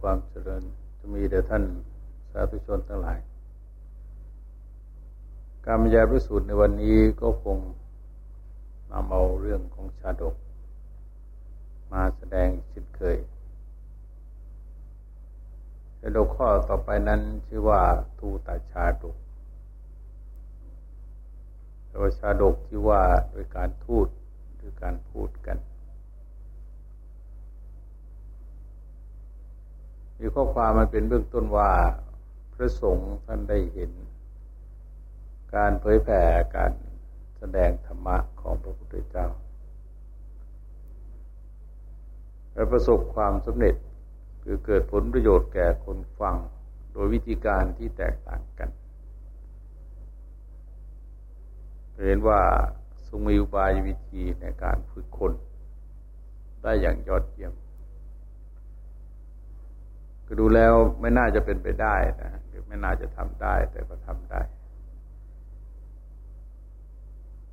ความเจริญจะมีแด่ท่านสาธุชนทั้งหลาย การบรรยายพระสูตรในวันนี้ก็คงนำเอาเรื่องของชาดก มาแสดงเช่นเคยชาดกข้อต่อไปนั้นชื่อว่าทูตาชาดกโดยชาดกที่ว่าโดยการทูตหรือการพูดกัน มีข้อความมันเป็นเบื้องต้นว่า พระสงฆ์ท่านได้เห็น การเผยแผ่การแสดงธรรมะของพระพุทธเจ้าและประสบความสำเร็จคือเกิดผลประโยชน์แก่คนฟังโดยวิธีการที่แตกต่างกันเห็นว่าทรงมีอุบายวิธีในการฝึกคน ได้อย่างยอดเยี่ยม ก็ดูแล้วไม่น่าจะเป็นไปได้นะไม่น่าจะทำได้ แต่ก็ทำได้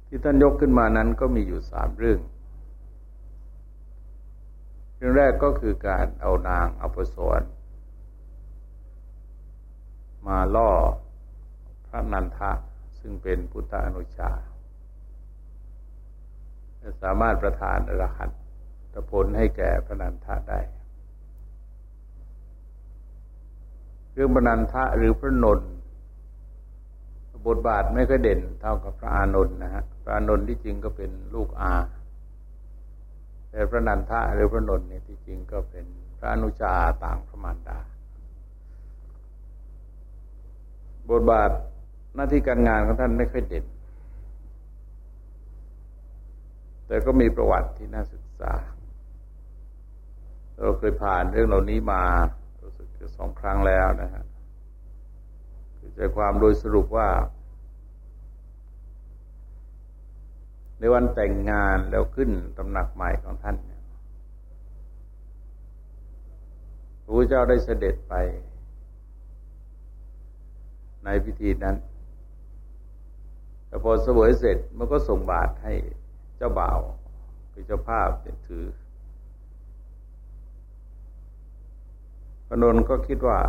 ที่ท่านยกขึ้นมานั้นก็มีอยู่สามเรื่อง เรื่องแรกก็คือการเอานางเอาปสวนมาล่อพระนันทะซึ่งเป็นพุทธอนุชาสามารถประทานอรหันตผลให้แก่พระนันทะได้ เรื่องบนันทะหรือพระนนท์บทบาทไม่ค่อยเด่นเท่ากับพระอานนท์นะฮะพระอานนท์ที่จริงก็เป็นลูกอาแต่พระนันทะหรือพระนนท์เนี่ยที่จริงก็เป็นพระอนุชาต่างพระมารดา บทบาทหน้าที่การงานของท่านไม่ค่อยเด่น แต่ก็มีประวัติที่น่าศึกษา เราเคยผ่านเรื่องเหล่านี้มา จะสองครั้งแล้วนะฮะคือใจความโดยสรุปว่า ในวันแต่งงานแล้วขึ้นตำหนักใหม่ของท่านพระพุทธเจ้าได้เสด็จไป ในพิธีนั้นแต่พอเสวยเสร็จมันก็ส่งบาตรให้เจ้าบ่าวคือเจ้าภาพถือ พนนก็คิดว่า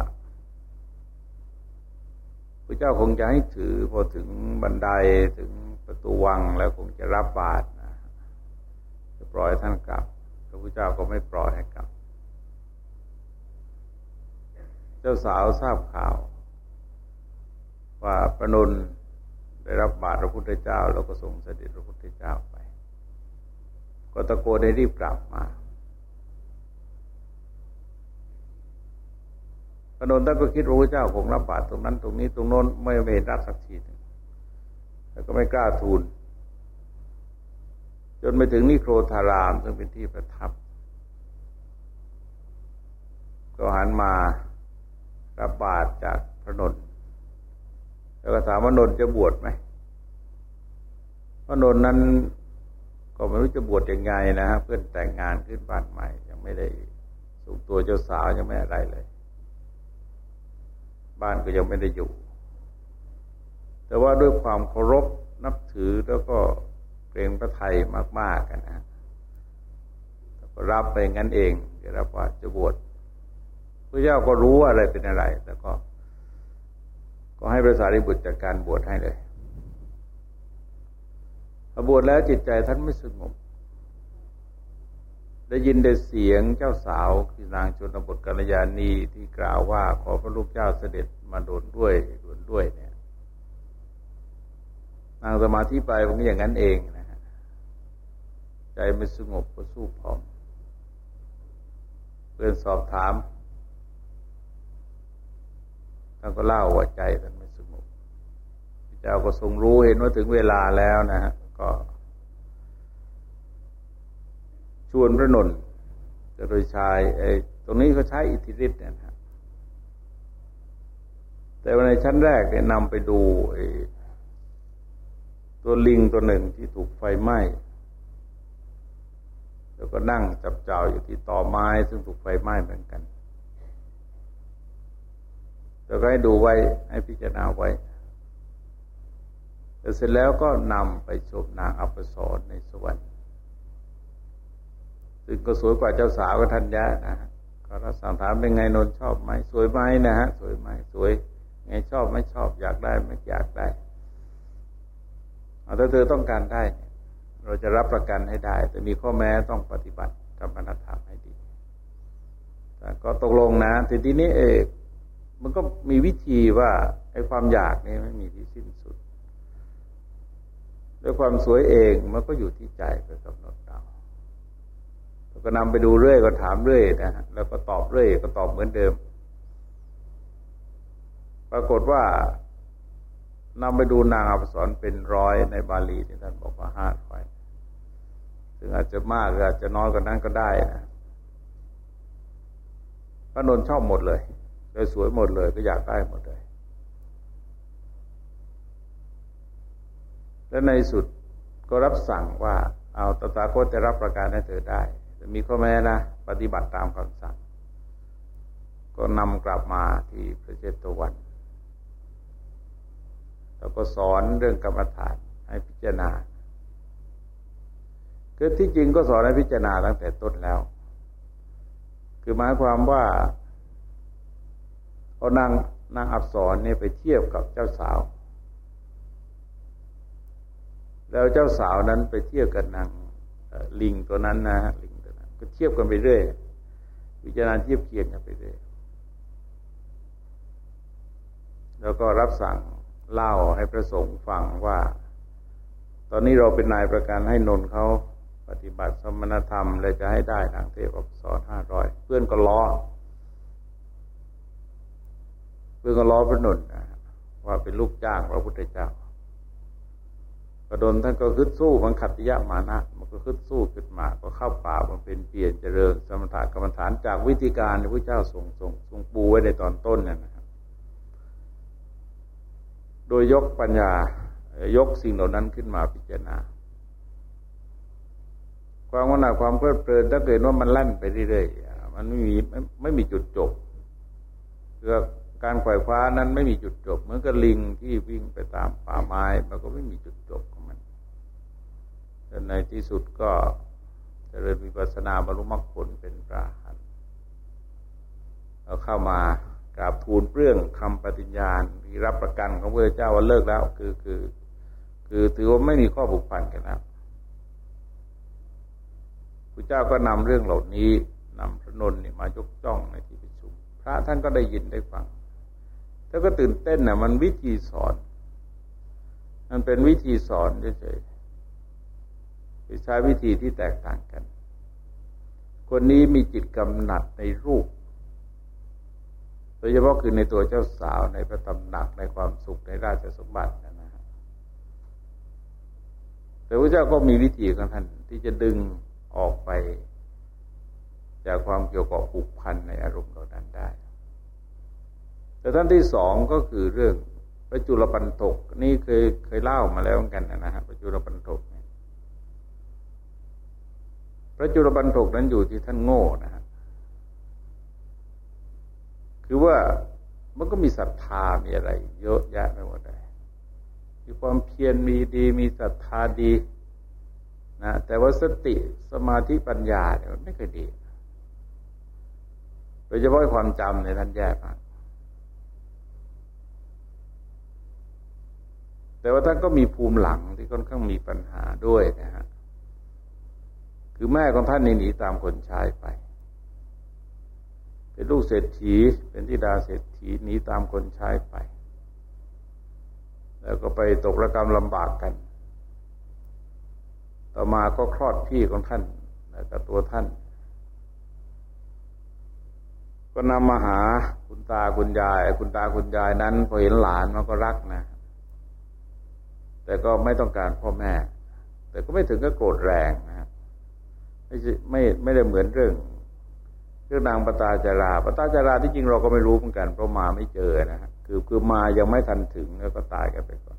พระเจ้าคงจะให้ถือพอถึงบันไดถึงประตูวังแล้วคงจะรับบาตรนะจะปล่อยท่านกลับพระพุทธเจ้าก็ไม่ปล่อยให้กลับ เจ้าสาวทราบข่าว ว่าพนนได้รับบาตรพระพุทธเจ้า แล้วก็ส่งเสด็จพระพุทธเจ้าไป ก็ตะโกนได้รีบกลับมา พระนนท์ท่านก็คิดพระพุทธเจ้าคงรับบาตรตรงนั้น ตรงนี้ ตรงโน้นไม่ไม่รับสักทีแต่ก็ไม่กล้าทูล จนไปถึงนิโครธาราม ซึ่งเป็นที่ประทับ ก็หันมารับบาตรจากพระนนท์แล้วก็ถามว่านนท์จะบวชไหมพระนนท์นั้นก็ไม่รู้จะบวชยังไงนะฮะเพื่อนแต่งงานขึ้นบ้านใหม่ ยังไม่ได้ส่งตัวเจ้าสาวยังไม่อะไรเลย บ้านก็ยังไม่ได้อยู่ แต่ว่าด้วยความเคารพนับถือแล้วก็เกรงพระไทยมาก ๆกันนะก็รับไปงั้นเองจะรับว่าจะบวชพระเจ้าก็รู้อะไรเป็นอะไร แล้วก็ ก็ให้พระสารีบุตรจัดการบวชให้เลยพอบวชแล้วจิตใจท่านไม่สงบ ได้ยินได้เสียงเจ้าสาวคือนางชนบทกัลยาณีที่กล่าวว่าขอพระลูกเจ้าเสด็จมาโดนด้วยโดนด้วยเนี่ย นางสมาธิไปผมอย่างนั้นเองนะฮะใจไม่สงบก็สู้พร้อมเพื่อนสอบถามท่านก็เล่าว่าใจท่านไม่สงบพระเจ้าก็ทรงรู้เห็นว่าถึงเวลาแล้วนะฮะก็ ชวนพระนนท์โดยชายไอ้ตรงนี้เขาใช้อิทธิฤทธิ์เนี่ยนะแต่ในชั้นแรกเนี่ยนำไปดูไอ้ตัวลิงตัวหนึ่งที่ถูกไฟไหม้แล้วก็นั่งจับเจ้าอยู่ที่ต่อไม้ซึ่งถูกไฟไหม้เหมือนกันแล้วก็ให้ดูไว้ให้พิจารณาไว้แต่เสร็จแล้วก็นำไปชมนางอัปสรในสวรรค์ ซึ่งก็สวยกว่าเจ้าสาวกับทัญญานะก็เราสั่งถามเป็นไงนนชอบไหมสวยไหมนะฮะสวยไหมสวย ไงชอบไม่ชอบอยากได้ไม่อยากได้เอาถ้าเธอต้องการได้ เราจะรับประกันให้ได้ แต่มีข้อแม้ต้องปฏิบัติกรรมฐานให้ดีแต่ก็ตกลงนะทีทีนี้เอกมันก็มีวิธีว่าไอ้ความอยากนี่ไม่มีที่สิ้นสุด ด้วยความสวยเองมันก็อยู่ที่ใจไปกำหนด ก็นำไปดูเรื่อยก็ถามเรื่อยนะฮะแล้วก็ตอบเรื่อยก็ตอบเหมือนเดิม ปรากฏว่านำไปดูนางอักษรเป็นร้อยในบาลีที่ท่านบอกว่าห้าร้อยถึงอาจจะมากหรืออาจจะน้อยกว่านั้นก็ได้นะพระนนชอบหมดเลยเลยสวยหมดเลยก็อยากได้หมดเลย และในสุดก็รับสั่งว่า เอาตถาคตจะรับประการให้เธอได้ มีข้อแม้นะ ปฏิบัติตามคำสั่ง ก็นำกลับมาที่พระเจตวัน แล้วก็สอนเรื่องกรรมฐานให้พิจารณาคือที่จริงก็สอนให้พิจารณาตั้งแต่ต้นแล้ว คือหมายความว่าเอานางนางอับสรเนี่ยไปเทียบกับเจ้าสาว แล้วเจ้าสาวนั้นไปเทียบกับนางลิงตัวนั้นนะลิง ก็เทียบกันไปเรื่อยวิจารณ์เทียบเคียงกันไปเรื่อยแล้วก็รับสั่งเล่าให้พระสงฆ์ฟังว่า ตอนนี้เราเป็นนายประกันให้นนเขาปฏิบัติสมณธรรมเลยจะให้ได้ทางเทพอักษรห้าร้อยเพื่อนก็ล้อเพื่อนก็ล้อพระนนนะว่าเป็นลูกจ้างพระพุทธเจ้า กระโดนท่านก็ขึ้นสู้มันขัดยะมานะ มันก็ขึ้นสู้ขึ้นมา ก็เข้าป่ามันเป็นเปลี่ยนเจริญสมถะกรรมฐานจากวิธีการที่พระเจ้าทรงทรงทรงปูไว้ในตอนต้นเนี่ยนะครับ โดยยกปัญญายกสิ่งเหล่านั้นขึ้นมาพิจารณา ความว่าหนาความเพลิดเพลินถ้าเกิดว่ามันลั่นไปเรื่อยๆมันไม่มีไม่ไม่มีจุดจบคือการไขว่คว้านั้นไม่มีจุดจบ เหมือนกับลิงที่วิ่งไปตามป่าไม้ มันก็ไม่มีจุดจบ ของมันแต่ในที่สุดก็จเจริญวิปัสสนาบรรลุมรรคผลเป็นพระหันเราเข้ามากราบทูลเปรื่องคำปฏิญญาณที่รับประกันของพระเจ้าว่าเลิกแล้ว คือคือ คือถือว่าไม่มีข้อผูกพันกันแล้วพระเจ้าก็นำเรื่องเหล่านี้นำพระนนท์มายกจ้องในที่ประชุม พระท่านก็ได้ยินได้ฟังแล้วก็ตื่นเต้นนะมันวิธีสอน มันเป็นวิธีสอนเฉย ใช้วิธีที่แตกต่างกัน คนนี้มีจิตกำหนัดในรูป โดยเฉพาะคือในตัวเจ้าสาวในพระตำหนักในความสุขในราชสมบัตินะฮะแต่พระเจ้าก็มีวิธีของท่านที่จะดึงออกไป จากความเกี่ยวกับผูกพันในอารมณ์เหล่านั้นได้ แต่ท่านที่สองก็คือเรื่องประจุลปันถกนี่เคยเคยเล่ามาแล้วเหมือนกันนะฮะประจุลปันถก พระจุลปันถกนั้นอยู่ที่ท่านโง่นะฮะคือว่ามันก็มีศรัทธามีอะไร เยอะแยะไปหมดเลยมีความเพียรมีดีมีศรัทธาดีนะแต่ว่าสติสมาธิปัญญาเนี่ยมันไม่เคยดีโดยเฉพาะความจำในท่านแย่มากแต่ว่าท่านก็มีภูมิหลังที่ค่อนข้างมีปัญหาด้วยนะฮะ คือแม่ของท่านนี่หนีตามคนชายไป เป็นลูกเศรษฐี เป็นธิดาเศรษฐีหนีตามคนชายไป แล้วก็ไปตกระกรรมลำบากกัน ต่อมาก็คลอดพี่ของท่านแล้วก็ตัวท่าน ก็นำมาหาคุณตาคุณยาย คุณตาคุณยายนั้นพอเห็นหลานมันก็รักนะ แต่ก็ไม่ต้องการพ่อแม่ แต่ก็ไม่ถึงก็โกรธแรงนะ ไม่ไม่ไม่ได้เหมือนเรื่อง เรื่องนางปตาจาราปตาจาราที่จริงเราก็ไม่รู้เหมือนกันเพราะมาไม่เจอนะฮะคือคือมายังไม่ทันถึงแล้วก็ตายกันไปก่อน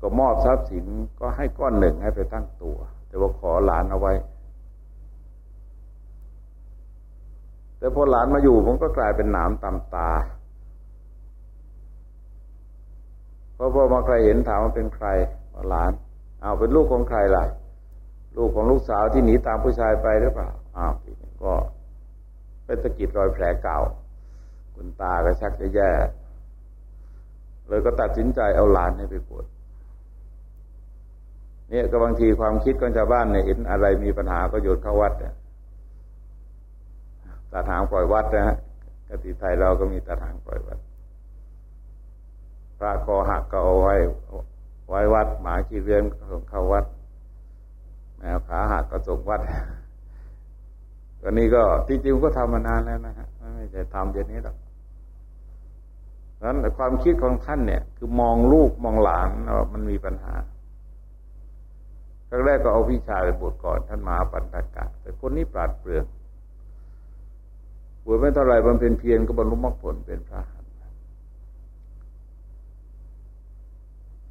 ก็มอบทรัพย์สินก็ให้ก้อนหนึ่งให้ไปตั้งตัว แต่ว่าขอหลานเอาไว้ แต่พอหลานมาอยู่ผมก็กลายเป็นหนามตำตาพอพอมาใครเห็นถามว่าเป็นใครหลาน เอาเป็นลูกของใครล่ะ ลูกของลูกสาวที่หนีตามผู้ชายไปหรือเปล่าอ้าวก็ไปสะกิดรอยแผลเก่า คุณตาก็ชักจะแย่เลยก็ตัดสินใจเอาหลานให้ไปบวชเนี่ยก็บางทีความคิดของชาวบ้านเนี่ยเห็นอะไรมีปัญหาก็โยนเข้าวัดเนี่ยตัดหางปล่อยวัดนะฮะกติไทยเราก็มีตัดหางปล่อยวัด พระคอหักก็เอาไว้ไว้วัด หมาขี้เรือนก็ส่งเข้าวัด ขาหักก็ส่งวัดตอนนี้ก็ที่จริงก็ทำมานานแล้วนะฮะไม่ใช่ทำเดี๋ยวนี้หรอกนั้นความคิดของท่านเนี่ย คือมองลูกมองหลานว่ามันมีปัญหาครั้งแรกก็เอาพี่ชายไปบวชก่อน ท่านมหาปัญากะแต่คนนี้ปราดเปรื่องบวชไม่เท่าไรบำเพ็ญเพียรก็บรรลุมรรคผลเป็นพระ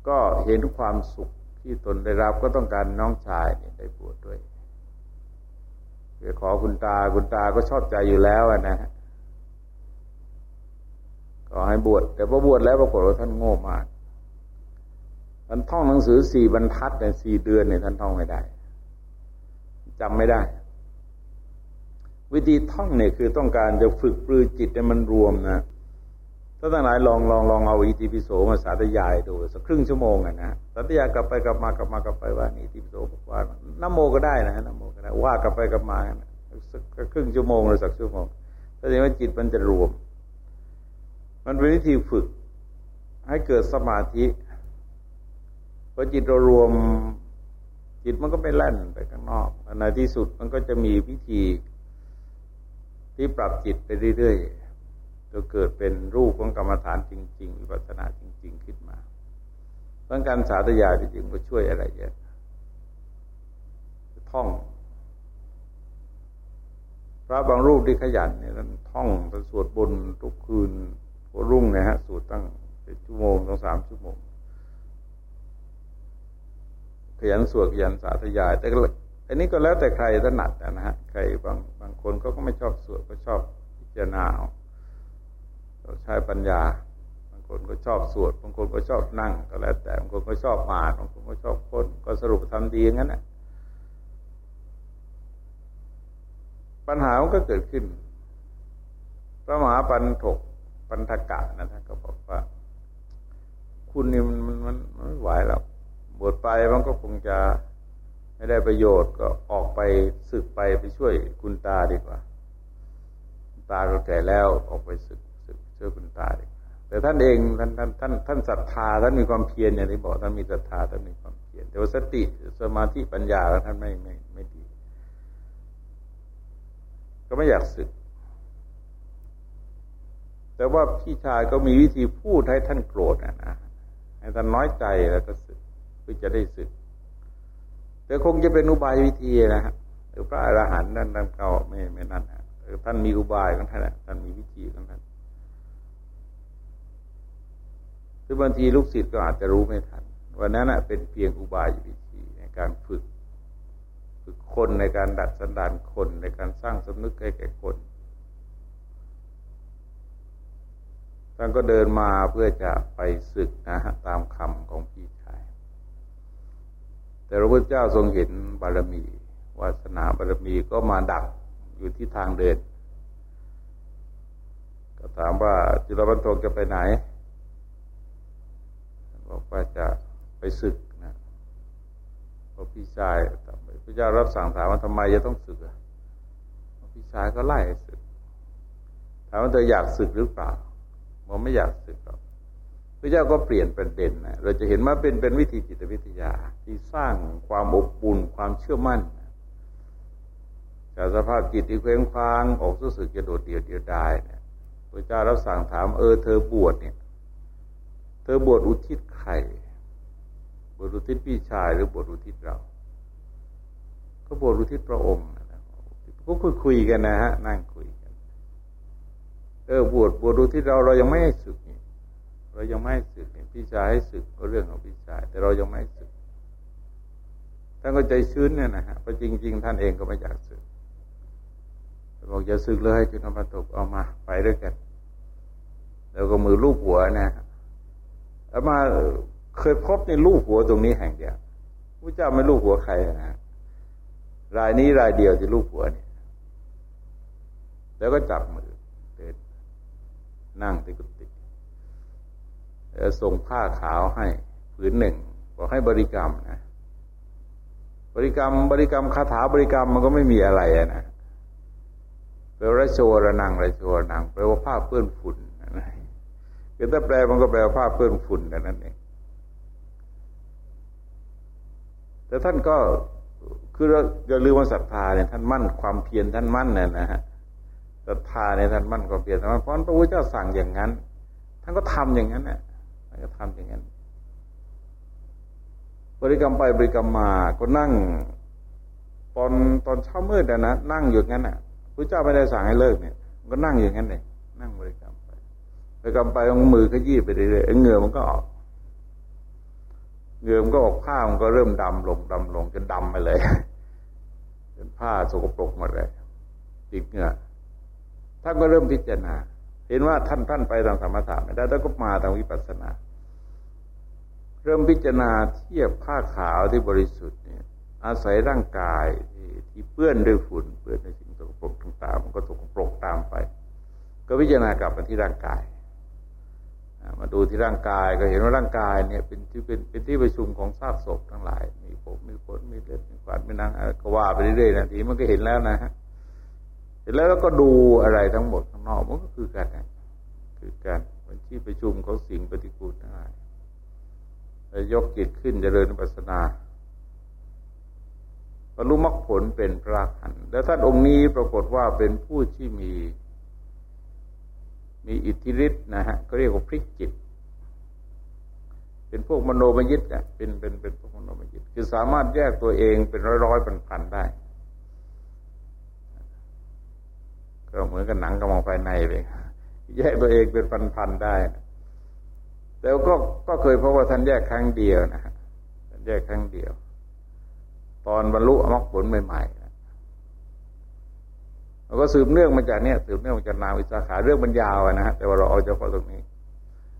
ก็เห็นความสุข ที่ตนได้รับก็ต้องการน้องชายเนี่ยได้บวชดด้วยไปขอคุณตาคุณตาก็ชอบใจอยู่แล้วนะฮะก็ให้บวชแต่พอบวชแล้วปรากฏว่าท่านโง่มากท่านท่องหนังสือสี่บรรทัดในสี่เดือนเนี่ยท่านท่องไม่ได้จำไม่ได้ วิธีท่องเนี่ยคือต้องการจะฝึกปลือจิตให้มันรวมนะ ถ้าท่านหลายลองลองลองเอาอิติปิโสมาสาธยายดูสักครึ่งชั่วโมงอะนะสาธยายกลับไปกลับมากลับมากลับไปว่านี่อิติปิโสบอกว่าน้ำโมก็ได้นะน้ำโมก็ได้ว่ากลับไปกลับมาสักครึ่งชั่วโมงหรือสักชั่วโมงแสดงว่าจิตมันจะรวม มันเป็นวิธีฝึก ให้เกิดสมาธิพอจิตเรารวม จิตมันก็ไม่แล่นไปข้างนอกในที่สุดมันก็จะมีวิธีที่ปรับจิตไปเรื่อยๆ จะเกิดเป็นรูปของกรรมฐานจริง ๆ วิปัสสนาจริง ๆ ขึ้นมาเพราะการสาธยายจริงๆก็ช่วยอะไรเยอะท่อง พระบางรูปที่ขยันเนี่ยท่านท่องท่านสวดบนทุกคืนหัวรุ่งนะฮะสวดตั้งเป็นชั่วโมงตั้งสามชั่วโมงขยันสวดขยันสาธยาย แต่อันนี้ก็แล้วแต่ใครถนัดนะฮะใครบางบางคนก็ก็ไม่ชอบสวดก็ชอบพิจารณาเอา ใช้ปัญญา บางคนก็ชอบสวด บางคนก็ชอบนั่ง ก็แล้วแต่ บางคนก็ชอบอ่านบางคนก็ชอบค้น ก็สรุปทำดีอย่างนั้นแหละปัญหามันก็เกิดขึ้น พระมหาปันถกปันธกะนะท่านก็บอกว่า คุณนี่มันมันมันไม่ไหวแล้วบวชไปมันก็คงจะไม่ได้ประโยชน์ก็ออกไปศึกไปไปช่วยคุณตาดีกว่า ตาก็แก่แล้วออกไปศึก ช่วยคุณตาแต่ท่านเองท่านท่านท่านท่านศรัทธาท่านมีความเพียรอย่างที่บอกท่านมีศรัทธาท่านมีความเพียรแต่ว่าสติสมาธิปัญญาท่านไม่ไม่ไม่ดี ก็ไม่อยากสึก แต่ว่าพี่ชายก็มีวิธีพูดให้ท่านโกรธนะนะให้ท่านน้อยใจแล้วก็สึกเพื่อจะได้สึก แต่คงจะเป็นอุบายวิธีนะฮะหรือพระอรหันต์นั่นนั่นเก่าไม่ไม่นั่นฮะท่านมีอุบายของท่านท่านมีวิธีของท่าน รือบางทีลูกศิษย์ก็อาจจะรู้ไม่ทันวันนั้นเป็นเพียงอุบายวิธีในการฝึก ฝึกคนในการดัดสันดานคนในการสร้างสำนึกให้แก่คนท่านก็เดินมาเพื่อจะไปศึกนะฮะตามคำของพี่ชาย แต่พระพุทธเจ้าทรงเห็นบารมี วาสนาบารมีก็มาดักอยู่ที่ทางเดิน ก็ถามว่าจุลบรรทกจะไปไหน ว่าจะไปศึกนะพอพี่ชายพระเจ้ารับสั่งถามว่าทำไมจะต้องศึกอะพี่ชายก็ไล่ศึก ถามว่าเธออยากศึกหรือเปล่าบอกไม่อยากศึกหรอกพระเจ้าก็เปลี่ยนประเด็นนะเราจะเห็นว่าเป็นเป็นวิธีจิตวิทยา ที่สร้างความอบอุ่นความเชื่อมั่นจากสภาพจิตที่เคว้งคว้างออกรู้สึกจะโดดเดี่ยวเดียวดายเนี่ยพระเจ้ารับสั่งถามเออเธอบวชเนี่ย ธอบวชอุทิศใครบวชอุทิศพี่ชายหรือบวชอุทิศเรา ก็บวชอุทิศพระองค์นะก็คุยคุยกันนะฮะ นั่งคุยกัน เออบวชบวชอุทิศเราเรายังไม่ให้ศึกนี่เรายังไม่ให้ศึกนี่พี่ชายให้ศึกก็เรื่องของพี่ชาย แต่เรายังไม่ให้ศึกท่านก็ใจชื้นเนี่ยนะฮะเพราะจริง ๆ ท่านเองก็ไม่อยากศึกบอกอย่าศึกเลยจุนพันตกเอามาไปด้วยกัน แล้วก็มือลูกหัวนะฮะ อามาเคยพบในลูกหัวตรงนี้แห่งเดียวพระเจ้าไม่ลูกหัวใครนะรายนี้รายเดียวจะลูกหัวเนี่ย แล้วก็จับมือเดินนั่งที่กุฏิแล้วส่งผ้าขาวให้ผืนหนึ่งบอกให้บริกรรมนะบริกรรม บริกรรมคาถาบริกรรมมันก็ไม่มีอะไรนะแปลว่าโชระนังระโชระนังแปลว่าผ้าเปื้อนฝุ่น คือถ้าแปลมันก็แปลว่าผ้าเปื้อนฝุ่นนั่นเองแต่ท่านก็คืออย่าลืมว่าศรัทธาเนี่ยท่านมั่นความเพียรท่านมั่นเนี่ยนะฮะศรัทธาเนี่ยท่านมั่นความเพียรท่านเพราะพระพุทธเจ้าสั่งอย่างนั้น ท่านก็ทำอย่างนั้นน่ะท่านก็ทำอย่างนั้น บริกรรมไปบริกรรมมาก็นั่ง ตอนตอนเช้ามืดนะนะนั่งอยู่งั้นน่ะพระเจ้าไม่ได้สั่งให้เลิกเนี่ย ก็นั่งอยู่งั้นเลยนั่งบริกรรม ไปกรรมไปเอามือขยี้ไปเรื่อยๆเหงื่อมันก็ออกเหงื่อมันก็ออกผ้ามันก็เริ่มดำลงดำลงจนดำไปเลยจนผ้าสกปรกหมดเลยติดเหงื่อท่านก็เริ่มพิจารณา เห็นว่าท่านท่านไปทางธรรมะไม่ได้แล้วก็มาทางวิปัสสนา เริ่มพิจารณาเทียบผ้าขาวที่บริสุทธิ์เนี่ย อาศัยร่างกายที่ที่เปื้อนด้วยฝุ่นเปื้อนด้วยสิ่งสกปรกต่างๆมันก็สกปรกตามไป ก็พิจารณากลับมาที่ร่างกาย มาดูที่ร่างกายก็เห็นว่าร่างกายเนี่ยเป็นที่เป็นเป็นที่ประชุมของซากศพทั้งหลาย มีผมมีขนมีเลือดมีขวานมีนังก็ว่าไปเรื่อยๆนะทีมันก็เห็นแล้วนะฮะเห็นแล้วแล้วก็ดูอะไรทั้งหมดข้างนอกมันก็คือการคือการเป็นที่ประชุมของสิ่งปฏิกูลทั้งหลายแล้วยกจิตขึ้นจเจริญปัสนาบรรลุมรรคผลเป็นพระหันแล้วท่านองค์นี้ปรากฏว่าเป็นผู้ที่มี มีอิทธิฤทธิ์นะฮะก็เรียกว่าพลิกจิต เป็นพวกมโนมยิตอะเป็นเป็นเป็นพวกมโนมยิตคือสามารถแยกตัวเองเป็นร้อยร้อยพันพันได้ ก็เหมือนกับหนังกำมองภายในเลยแยกตัวเองเป็นพันพันได้ แต่ก็ก็เคยพบว่าท่านแยกครั้งเดียวนะฮะแยกครั้งเดียว ตอนบรรลุมรรคผลใหม่ๆ แล้วก็สืบเนื่องมาจากเนี้ยสืบเนื่องมาจากนาวิสาขาเรื่องบรรยาวนะฮะแต่ว่าเราเอาเฉพาะตรงนี้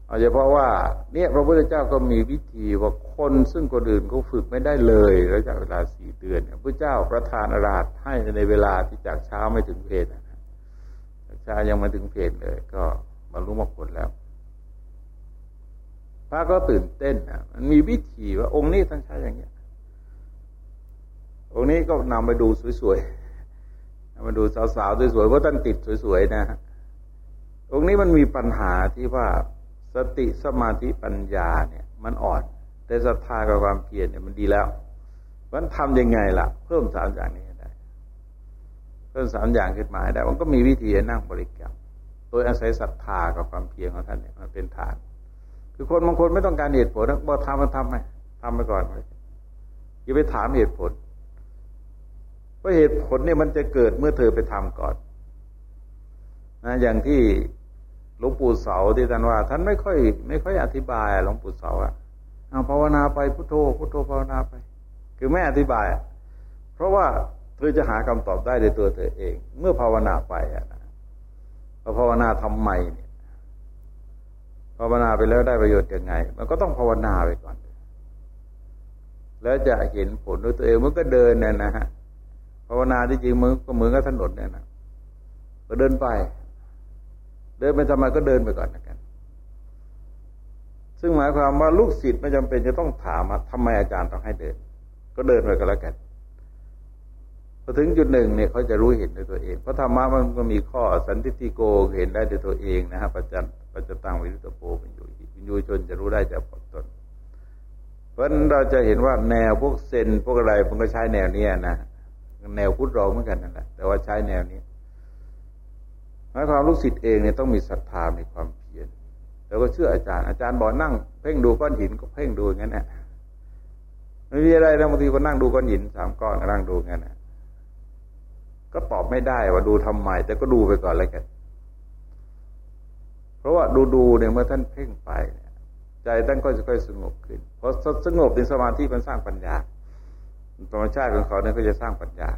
เอาเฉพาะว่า เนี่ยพระพุทธเจ้าก็มีวิธีว่าคนซึ่งคนอื่นเขาฝึกไม่ได้เลยระยะเวลาสี่เดือนเนี่ยพระเจ้าประทานอาราธให้ในเวลาที่จากเช้าไม่ถึงเพลนะเช้ายังมาถึงเพลเลย ก็บรรลุมรรคผลแล้วพระก็ตื่นเต้นอะมันมีวิธีว่าองค์นี้ท่านใช้อย่างเงี้ยองค์นี้ก็นำไปดูสวยๆ มาดูสาวๆสวยๆเพราะท่านติดสวยๆนะฮะตรงนี้มันมีปัญหาที่ว่าสติสมาธิปัญญาเนี่ย มันอ่อน แต่ศรัทธากับความเพียรเนี่ยมันดีแล้วมันทำยังไงล่ะ เพิ่มสามอย่างนี้ได้ เพิ่มสามอย่างขึ้นมาได้ มันก็มีวิธีนั่งบริกรรมโดยอาศัยศรัทธากับความเพียรของท่านเนี่ยมันเป็นฐาน คือคนบางคนไม่ต้องการเหตุผลนะบอกทำมันทำไหมทำไปก่อนเลยอย่าไปถามเหตุผล เพราะเหตุผลเนี่ยมันจะเกิดเมื่อเธอไปทำก่อนนะอย่างที่หลวงปู่เสาที่ท่านว่า ท่านไม่ค่อย ไม่ค่อยอธิบายหลวงปู่เสาอะเอาภาวนาไปพุทโธพุทโธภาวนาไป คือไม่อธิบาย เพราะว่าเธอจะหาคำตอบได้ในตัวเธอเอง เมื่อภาวนาไปอะนะภาวนาทำไมเนี่ยภาวนาไปแล้วได้ประโยชน์ยังไง มันก็ต้องภาวนาไปก่อน แล้วจะเห็นผลด้วยตัวเองมันก็เดินเนี่ยนะฮะ ภาวนาที่จริงมือก็เหมือนกับถนนเนี่ยนะก็เดินไป เดินไปทำไมก็เดินไปก่อนนะกัน ซึ่งหมายความว่าลูกศิษย์ไม่จำเป็นจะต้องถามว่าทำไมอาจารย์ต้องให้เดิน ก็เดินไปก็แล้วกันพอถึงจุดหนึ่งเนี่ยเขาจะรู้เห็นด้วยตัวเองเพราะธรรมะมันก็มีข้อสันติติโกเห็นได้ด้วยตัวเองนะฮะปัจจันปัจจตังวิรุตโปเป็นอยู่เป็นอยู่ชนจะรู้ได้จากตนเพราะนั้นเราจะเห็นว่าแนวพวกเซนพวกอะไรมันก็ใช้แนวเนี้ยนะ แนวพุทธเราเหมือนกันนั่นแหละแต่ว่าใช้แนวนี้หมายความลูกศิษย์เองเนี่ยต้องมีศรัทธามีความเพียรแล้วก็เชื่ออาจารย์อาจารย์บอกนั่งเพ่งดูก้อนหินก็เพ่งดูงั้นแหละไม่มีอะไรนะบางทีก็นั่งดูก้อนหินสามก้อนก็นั่งดูงั้นนะก็ตอบไม่ได้ว่าดูทำไมแต่ก็ดูไปก่อนเลยกันเพราะว่าดูดูเนี่ยเมื่อท่านเพ่งไปใจท่านก็จะค่อยสงบขึ้นเพราะสงบในสมาธิมันสร้างปัญญา ธรรมชาติของเขาเนี่ยก็จะสร้างปัญญา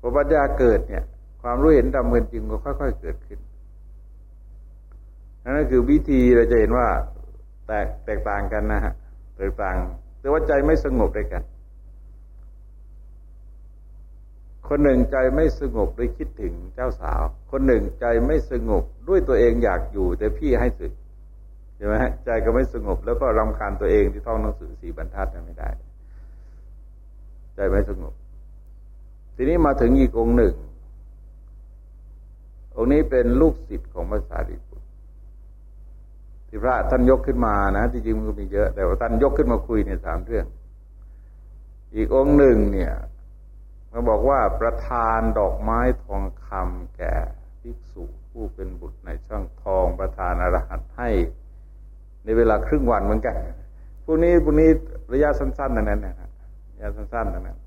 พอปัญญาเกิดเนี่ย ความรู้เห็นตามเป็นจริงก็ค่อย ๆ เกิดขึ้นนั่นคือวิธีเราจะเห็นว่าแตกแตกต่างกันนะฮะแตกต่างแต่ว่าใจไม่สงบด้วยกัน คนหนึ่งใจไม่สงบด้วยคิดถึงเจ้าสาว คนหนึ่งใจไม่สงบด้วยตัวเองอยากอยู่ แต่พี่ให้สึก ใช่ไหมใจก็ไม่สงบ แล้วก็รำคาญตัวเองที่ท่องหนังสือสี่บรรทัดไม่ได้ ใจไม่สงบ ทีนี้มาถึงอีกองหนึ่ง องค์นี้เป็นลูกศิษย์ของพระสารีบุตรที่พระท่านยกขึ้นมานะที่จริงมันก็มีเยอะ แต่ว่าท่านยกขึ้นมาคุยในสามเรื่อง อีกองหนึ่งเนี่ยเขาบอกว่าประธานดอกไม้ทองคำแก่ภิกษุผู้เป็นบุตรในช่างทองประธานอรหัตให้ ในเวลาครึ่งวันเหมือนกันพวกนี้พวกนี้ระยะสั้นๆนั่นนะระยะสั้นๆนั่นนะ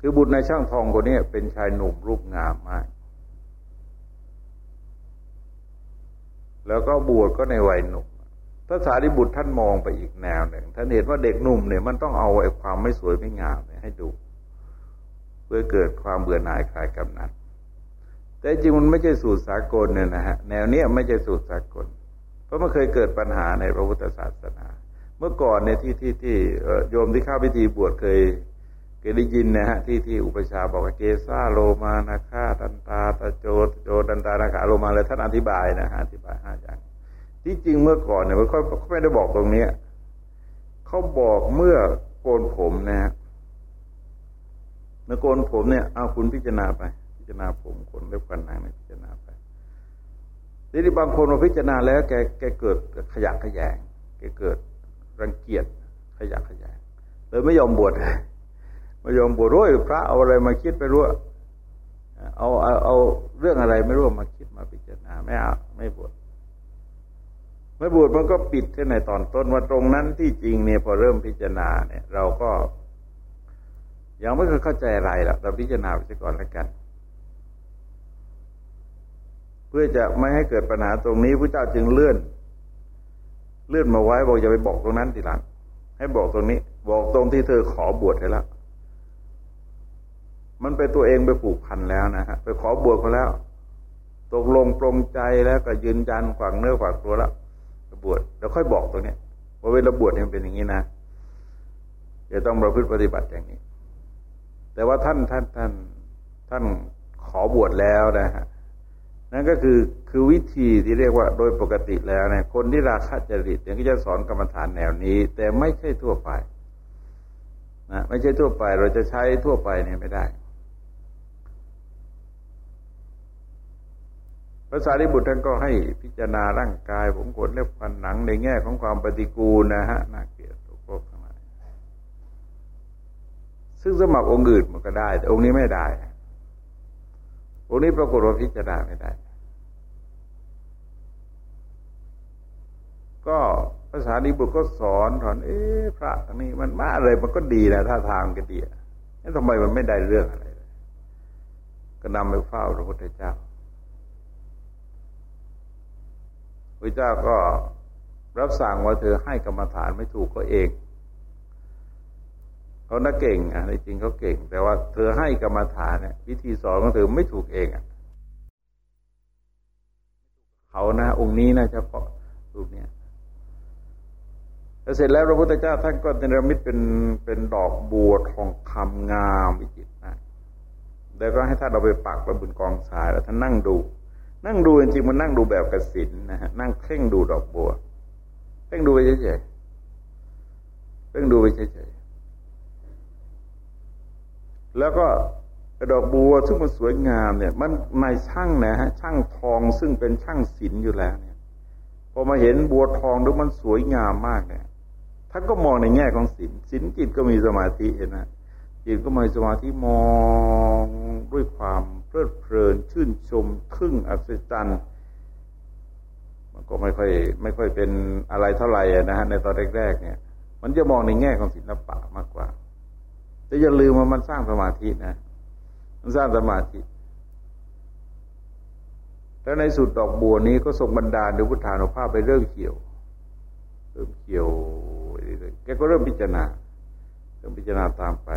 คือบุตรในช่างทองคนนี้เป็นชายหนุ่มรูปงามมาก แล้วก็บวชก็ในวัยหนุ่มพระสารีบุตรท่านมองไปอีกแนวหนึ่งท่านเห็นว่าเด็กหนุ่มเนี่ยมันต้องเอาไอ้ความไม่สวยไม่งามเนี่ยให้ดู เพื่อเกิดความเบื่อหน่ายคลายกำหนัด แต่จริงมันไม่ใช่สูตรสากลเนี่ยนะฮะแนวเนี้ยไม่ใช่สูตรสากล เพราะมันเคยเกิดปัญหาในพระพุทธศาสนา เมื่อก่อนเนี่ยที่ที่ที่โยมที่เข้าพิธีบวชเคยเคยได้ยินนะฮะที่ที่อุปชาบอกว่าเกซาโลมานาคาตันตาตะโจโจดันตานาคาโลมาเลยท่านอธิบายนะฮะอธิบายห้าอย่างที่จริงเมื่อก่อนเนี่ยเขาเขาไม่ได้บอกตรงเนี้ยเขาบอกเมื่อโกนผมนะฮะเมื่อโกนผมเนี่ยเอาคุณพิจารณาไป พิจารณาผมคนเล็บกันหนังเนี่ยพิจารณาไป ทีนี้บางคนมาพิจารณาแล้วแกแกเกิดขยะขยงแกเกิดรังเกียจขยะขยงเลยไม่ยอมบวชไม่ยอมบวชร้อยพระเอาอะไรมาคิดไปรู้เอาเอาเอาเรื่องอะไรไม่รู้มาคิดมาพิจารณาไม่เอาไม่บวชไม่บวชมันก็ปิดแค่ในตอนต้นว่าตรงนั้นที่จริงเนี่ยพอเริ่มพิจารณาเนี่ย เราก็ยังไม่เคยเข้าใจอะไรหรอกเราพิจารณาไปก่อนแล้วกัน เพื่อจะไม่ให้เกิดปัญหาตรงนี้พระเจ้าจึงเลื่อน เลื่อนมาไว้บอกอย่าไปบอกตรงนั้นทีหลัง ให้บอกตรงนี้ บอกตรงที่เธอขอบวชให้แล้วมันไปตัวเองไปผูกพันแล้วนะฮะไปขอบวชเขาแล้ว ตกลงปรงใจแล้วก็ยืนยันขวางเนื้อขวางตัวแล้วบวชแล้วค่อยบอกตรงนี้ว่าเวลาบวชเนี่ยเป็นอย่างนี้นะจะต้องประพฤติปฏิบัติอย่างนี้ แต่ว่าท่านท่านท่านท่านขอบวชแล้วนะฮะ นั่นก็คือคือวิธีที่เรียกว่าโดยปกติแล้วเนี่ยคนที่ราคะจริตเนี่ยก็จะสอนกรรมฐานแนวนี้ แต่ไม่ใช่ทั่วไปนะไม่ใช่ทั่วไปเราจะใช้ทั่วไปเนี่ยไม่ได้ภาษาริบุตรท่านก็ให้พิจารณาร่างกาย ผมขนเล็บฟันหนังในแง่ของความปฏิกูลนะฮะน่าเกลียดโกทั้งหลายซึ่งสมัครองค์อื่นมันก็ได้ แต่องค์นี้ไม่ได้ องค์นี้ปรากฏว่าพิจารณาไม่ได้ ก็ภาษาดีบุตรก็สอนสอนเอ๊ะพระนี่มันมาอะไรมันก็ดีนะท่าทางก็ดีนี่ทำไมมันไม่ได้เรื่องอะไรเลยก็นำไปเฝ้าพระพุทธเจ้าพระเจ้าก็รับสั่งว่าเธอให้กรรมฐานไม่ถูกก็เอง เขาน่าเก่งอะในจริงเขาเก่ง แต่ว่าเธอให้กรรมฐานเนี่ยวิธีสอนของเธอไม่ถูกเองอะเขานะองค์นี้นะเฉพาะรูปเนี้ยแล้วเสร็จแล้วพระพุทธเจ้าท่านก็เนรมิตเป็นเป็นดอกบัวทองคำงามวิจิตรนะแล้วก็ให้ท่านเอาไปปักไว้บนกองทรายแล้วท่านนั่งดู นั่งดูจริงๆมันนั่งดูแบบกสินนะฮะนั่งเพ่งดูดอกบัวเพ่งดูไปเฉยๆเพ่งดูไปเฉย แล้วก็ดอกบัวซึ่งมันสวยงามเนี่ย มันในช่างนะฮะช่างทองซึ่งเป็นช่างศิลป์อยู่แล้วเนี่ยพอมาเห็นบัวทองดูมันสวยงามมากเนี่ยท่านก็มองในแง่ของศิลป์ศิลป์จิตก็มีสมาธิเห็นไหมจิตก็มีสมาธิมองด้วยความเพลิดเพลิน ชื่นชมทึ่งอัศจรรย์มันก็ไม่ค่อยไม่ค่อยเป็นอะไรเท่าไหร่นะฮะในตอนแรกๆเนี่ย มันจะมองในแง่ของศิลปะมากกว่า แต่อย่าลืมว่ามันสร้างสมาธินะ มันสร้างสมาธิ แล้วในสุดดอกบัวนี้ก็ส่งบรรดาลด้วยพุทธานุภาพไปเริ่มเกี่ยว เริ่มเกี่ยวแกก็เริ่มพิจารณา เริ่มพิจารณาตามไป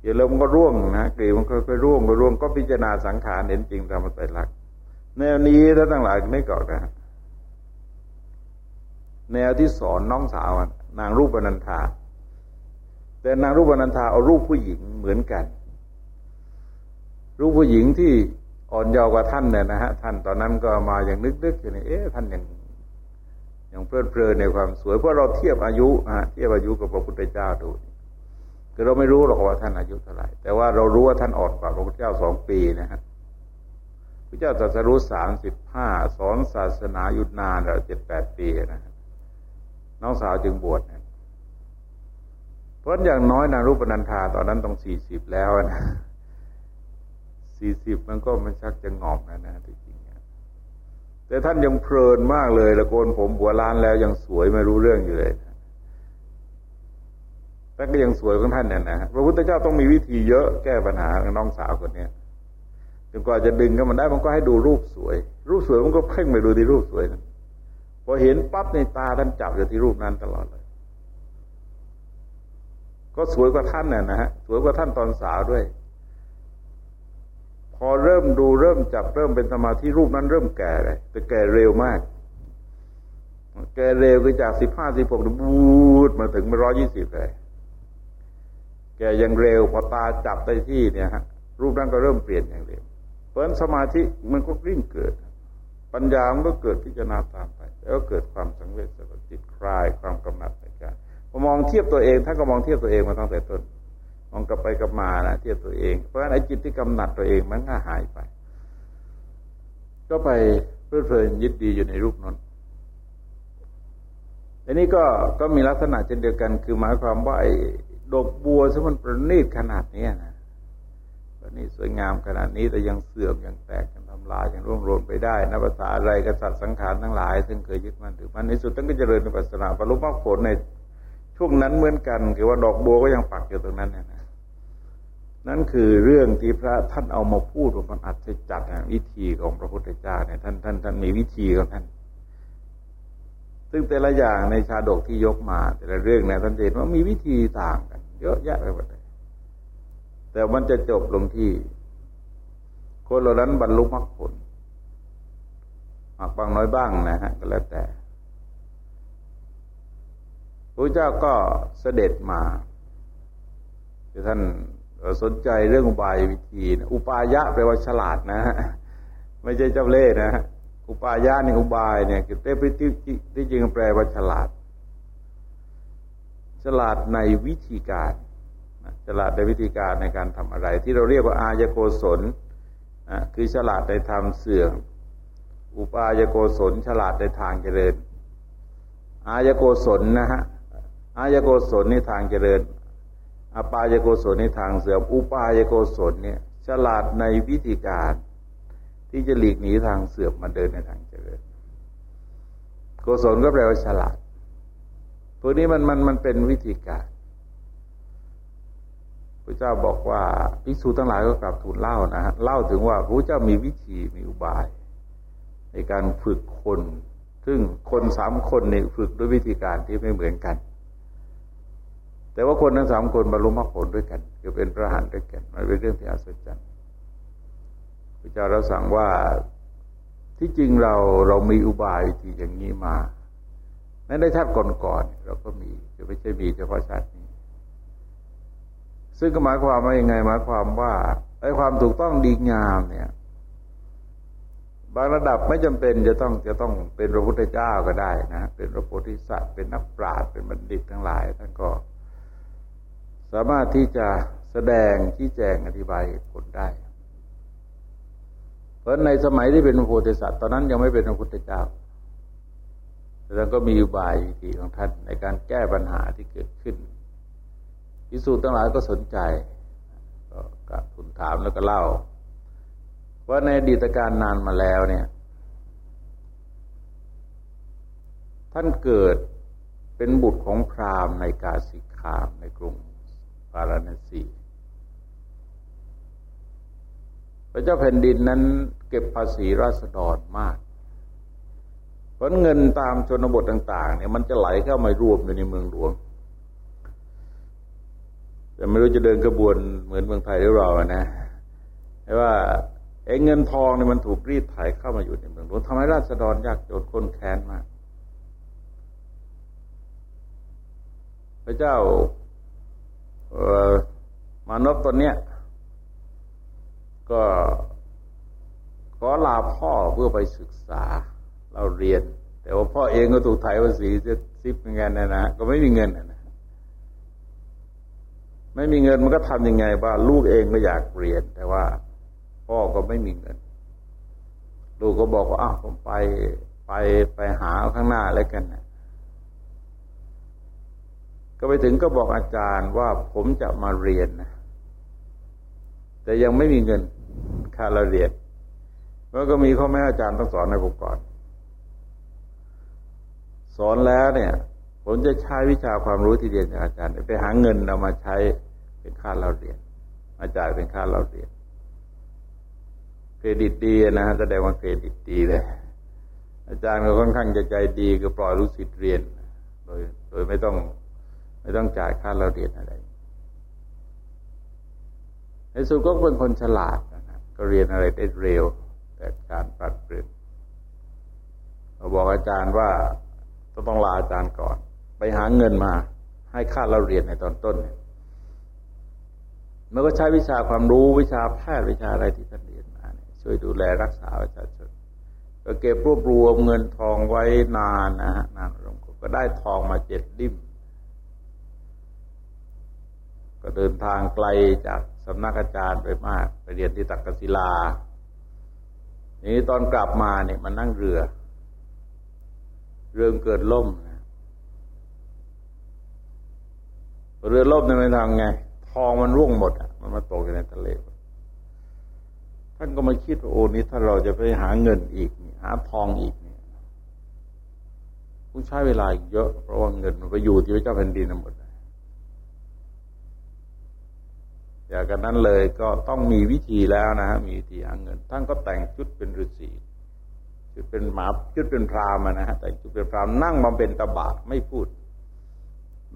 เกี่ยวแล้วมันก็ร่วงนะกลีมันค่อยๆร่วงไปร่วงก็พิจารณาสังขารเห็นจริงตามมันไตรลักแนวนี้ถ้าตั้งหลายไม่เก่านะแนวที่สอนน้องสาว นางรูปนันทา แต่นางรูปนันทาเอารูปผู้หญิงเหมือนกัน รูปผู้หญิงที่อ่อนเยาว์กว่าท่านเนี่ยนะฮะท่านตอนนั้นก็มาอย่างนึกๆอยู่ในเอ๊ะท่านยังยังเพลิดเพลินในความสวย เพราะเราเทียบอายุฮะเทียบอายุกับพระพุทธเจ้าดูคือเราไม่รู้หรอกว่าท่านอายุเท่าไหร่แต่ว่าเรารู้ว่าท่านอ่อนกว่าพระพุทธเจ้าสองปีนะฮะพระเจ้าตรัสรู้สามสิบห้าสอนศาสนาหยุดนานเราเจ็ดแปดปีนะน้องสาวจึงบวชนะ เพราะอย่างน้อยนางรูปนันธาตอนนั้นต้องสี่สิบแล้วนะสี่สิบมันก็มันชักจะงอมนะนะที่จริงแต่ท่านยังเพลินมากเลยละโกนผมบัวล้านแล้วยังสวยไม่รู้เรื่องอยู่เลยแต่ก็ยังสวยของท่านเนี่ยนะพระพุทธเจ้าต้องมีวิธีเยอะแก้ปัญหาน้องสาวคนนี้จนกว่าจะดึงก็มันได้มันก็ให้ดูรูปสวย รูปสวยมันก็เพ่งไปดูที่รูปสวยนั้นพอเห็นปั๊บในตาท่านจับอยู่ที่รูปนั้นตลอดเลย ก็สวยกว่าท่านน่ะนะฮะสวยกว่าท่านตอนสาวด้วย พอเริ่มดูเริ่มจับเริ่มเป็นสมาธิรูปนั้นเริ่มแก่เลยแต่แก่เร็วมาก แก่เร็วคือจากสิบห้าสิบหกบูดมาถึงร้อยยี่สิบเลยแก่ยังเร็วพอตาจับได้ที่เนี่ยฮะรูปนั้นก็เริ่มเปลี่ยนอย่างเร็วเพราะนั้นสมาธิมันก็ริ่งเกิด ปัญญามันก็เกิดพิจารณาตามไป แล้วเกิดความสังเวชสติคลายความกำหนัดในการ มองเทียบตัวเองท่านก็มองเทียบตัวเองมาตั้งแต่ต้นมองกลับไปกลับมานะเทียบตัวเอง เพราะฉะนั้นไอ้จิตที่กำหนัดตัวเองมันก็หายไป ก็ไปเพลิดเพลินยึดดีอยู่ในรูปนั้นอันนี้ก็ก็มีลักษณะเช่นเดียวกัน คือหมายความว่าไอ้ดอกบัวซึ่งมันประณีตขนาดนี้นะประณีตสวยงามขนาดนี้แต่ยังเสื่อมยังแตกยังทำลายยังร่วงโรยไปได้นับภาษาอะไรกษัตริย์สังขารทั้งหลาย ซึ่งเคยยึดมั่นถือมันในสุดต้องก็เจริญในปัสนาบรรลุมรรคผลใน ช่วงนั้นเหมือนกัน คือว่าดอกบัวก็ยังปักอยู่ตรงนั้นเนะนะนั่นคือเรื่องที่พระท่านเอามาพูดว่ามันอัศจรรย์วิธีของพระพุทธเจ้าเนี่ยท่านท่านท่านมีวิธีของท่าน ซึ่งแต่ละอย่างในชาดกที่ยกมา แต่ละเรื่องเนี่ยท่านเห็นว่ามีวิธีต่างกัน เยอะแยะไปหมดเลยแต่มันจะจบลงที่ คนเหล่านั้นบรรลุมรรคผลมากบางน้อยบ้างนะฮะก็แล้วแต่ พระเจ้าก็เสด็จมาท่านสนใจเรื่องอุบายวิธีอุปายะแปลว่าฉลาดนะไม่ใช่เจ้าเล่ห์นะอุปายะนี่อุบายเนี่ยคือเต้พิจิที่จริงแปลว่าฉลาด ฉลาดในวิธีการฉลาดในวิธีการในการทำอะไร ที่เราเรียกว่าอายโกศลคือฉลาดในทำเสื่อมอุปายโกศล ฉลาดในทางเจริญ อายโกศลนะฮะ อายโกศลในทางเจริญอปายโกศลในทางเสื่อมอุปายโกศลเนี่ยฉลาดในวิธีการ ที่จะหลีกหนีทางเสื่อมมาเดินในทางเจริญ โกศลก็แปลว่าฉลาดพวกนี้มันมันมันเป็นวิธีการพระเจ้าบอกว่าภิกษุทั้งหลายก็กลับทูลเล่านะฮะเล่าถึงว่าพระเจ้ามีวิธีมีอุบาย ในการฝึกคน ซึ่งคนสามคนเนี่ยฝึกด้วยวิธีการที่ไม่เหมือนกัน แต่ว่าคนทั้งสามคนบรรลุมรรคผลด้วยกันคือเป็นพระหันด้วยกัน มันเป็นเรื่องที่อัศจรรย์พระเจ้าเราสั่งว่าที่จริงเราเรามีอุบายที่อย่างนี้มาแม้ในชาติก่อนๆเราก็มีจะไม่ใช่มีเฉพาะชาตินี้ ซึ่งก็หมายความว่ายังไงหมายความว่าไอ้ความถูกต้องดีงามเนี่ยบางระดับไม่จำเป็นจะต้องจะต้องเป็นพระพุทธเจ้าก็ได้นะ เป็นพระโพธิสัตว์เป็นนักปราชญ์เป็นบัณฑิตทั้งหลายท่านก็ สามารถที่จะแสดงที่แจงอธิบายผลได้ เพราะในสมัยที่เป็นพระโพธิสัตว์ตอนนั้นยังไม่เป็นพระพุทธเจ้าแต่ท่านก็มีอุบายวิธีของท่านในการแก้ปัญหาที่เกิดขึ้นพิสูจน์ทั้งหลายก็สนใจ ก็กลับทูลถามแล้วก็เล่า ว่าในอดีตการนานมาแล้วเนี่ย ท่านเกิดเป็นบุตรของพราหมณ์ในกาสิกามในกรุง ปาราณสีพระเจ้าแผ่นดินนั้นเก็บภาษีราษฎรมากเพราะเงินตามชนบทต่าง ๆ เนี่ยมันจะไหลเข้ามารวมอยู่ในเมืองหลวง แต่ไม่รู้จะเดินกระบวนเหมือนเมืองไทยหรือเรานะแต่ว่าไอ้เงินทองเนี่ยมันถูกรีดไถเข้ามาอยู่ในเมืองหลวงทำให้ราษฎรยากจนคนแค้นมาก พระเจ้า มานพตัวเนี้ยก็ขอลาพ่อเพื่อไปศึกษา เราเรียน แต่ว่าพ่อเองก็ถูกไถ่ภาษีจะซิบเงินนะนะก็ไม่มีเงินนะไม่มีเงินมันก็ทํำยังไงว่าลูกเองก็อยากเรียน แต่ว่าพ่อก็ไม่มีเงิน ลูกก็บอกว่าอ้าวผมไปไปไปหาข้างหน้าแล้วกันนะ ก็ไปถึงก็บอกอาจารย์ว่าผมจะมาเรียนนะแต่ยังไม่มีเงินค่าเราเรียนแล้วก็มีข้อแม่อาจารย์ต้องสอนในผมก่อน สอนแล้วเนี่ย ผมจะใช้วิชาความรู้ที่เรียนจากอาจารย์ ไปหาเงินเอามาใช้เป็นค่าเราเรียน อาจารย์เป็นค่าเราเรียนเครดิตดีนะแสดงว่าเครดิตดีเลย อาจารย์ก็ค่อนข้างจะใจดีก็ปล่อยลูกศิษย์เรียน โดย โดยไม่ต้อง ไม่ต้องจ่ายค่าเราเรียนอะไรในสุก็เป็นคนฉลาดนะก็เรียนอะไรได้เร็ว แต่การปรับเปลี่ยนเราบอกอาจารย์ว่าต้องต้องลาอาจารย์ก่อน ไปหาเงินมา ให้ค่าเราเรียนในตอนต้นเนี่ยมันก็ใช้วิชาความรู้วิชาแพทย์วิชาอะไรที่ท่านเรียนมาเนี่ยช่วยดูแลรักษาประชาชนก็เก็บรวบรวมเงินทองไว้นานนะฮะนานลงก็ได้ทองมาเจ็ดลิ่ม ก็เดินทางไกลจากสำนักอาจารย์ไปมาก ไปเรียนที่ตักกศิลา นี้ตอนกลับมาเนี่ยมันนั่งเรือ เรื่องเกิดล่มนะเรือล่มเนี่ยมันทำไง ทองมันร่วงหมดอะ มันมาตกอยู่ในทะเล ท่านก็มาคิดว่าโอ้นี้ถ้าเราจะไปหาเงินอีก หาทองอีกเนี่ยต้องใช้เวลาเยอะ เพราะว่าเงินมันไปอยู่ที่พระเจ้าแผ่นดินหมด จากนั้นเลยก็ต้องมีวิธีแล้วนะฮะมีวิธีหาเงินท่านก็แต่งชุดเป็นฤาษีชุดเป็นหมาชุดเป็นพรามนะฮะแต่งชุดเป็นพรามนั่งมาเป็นตบะไม่พูด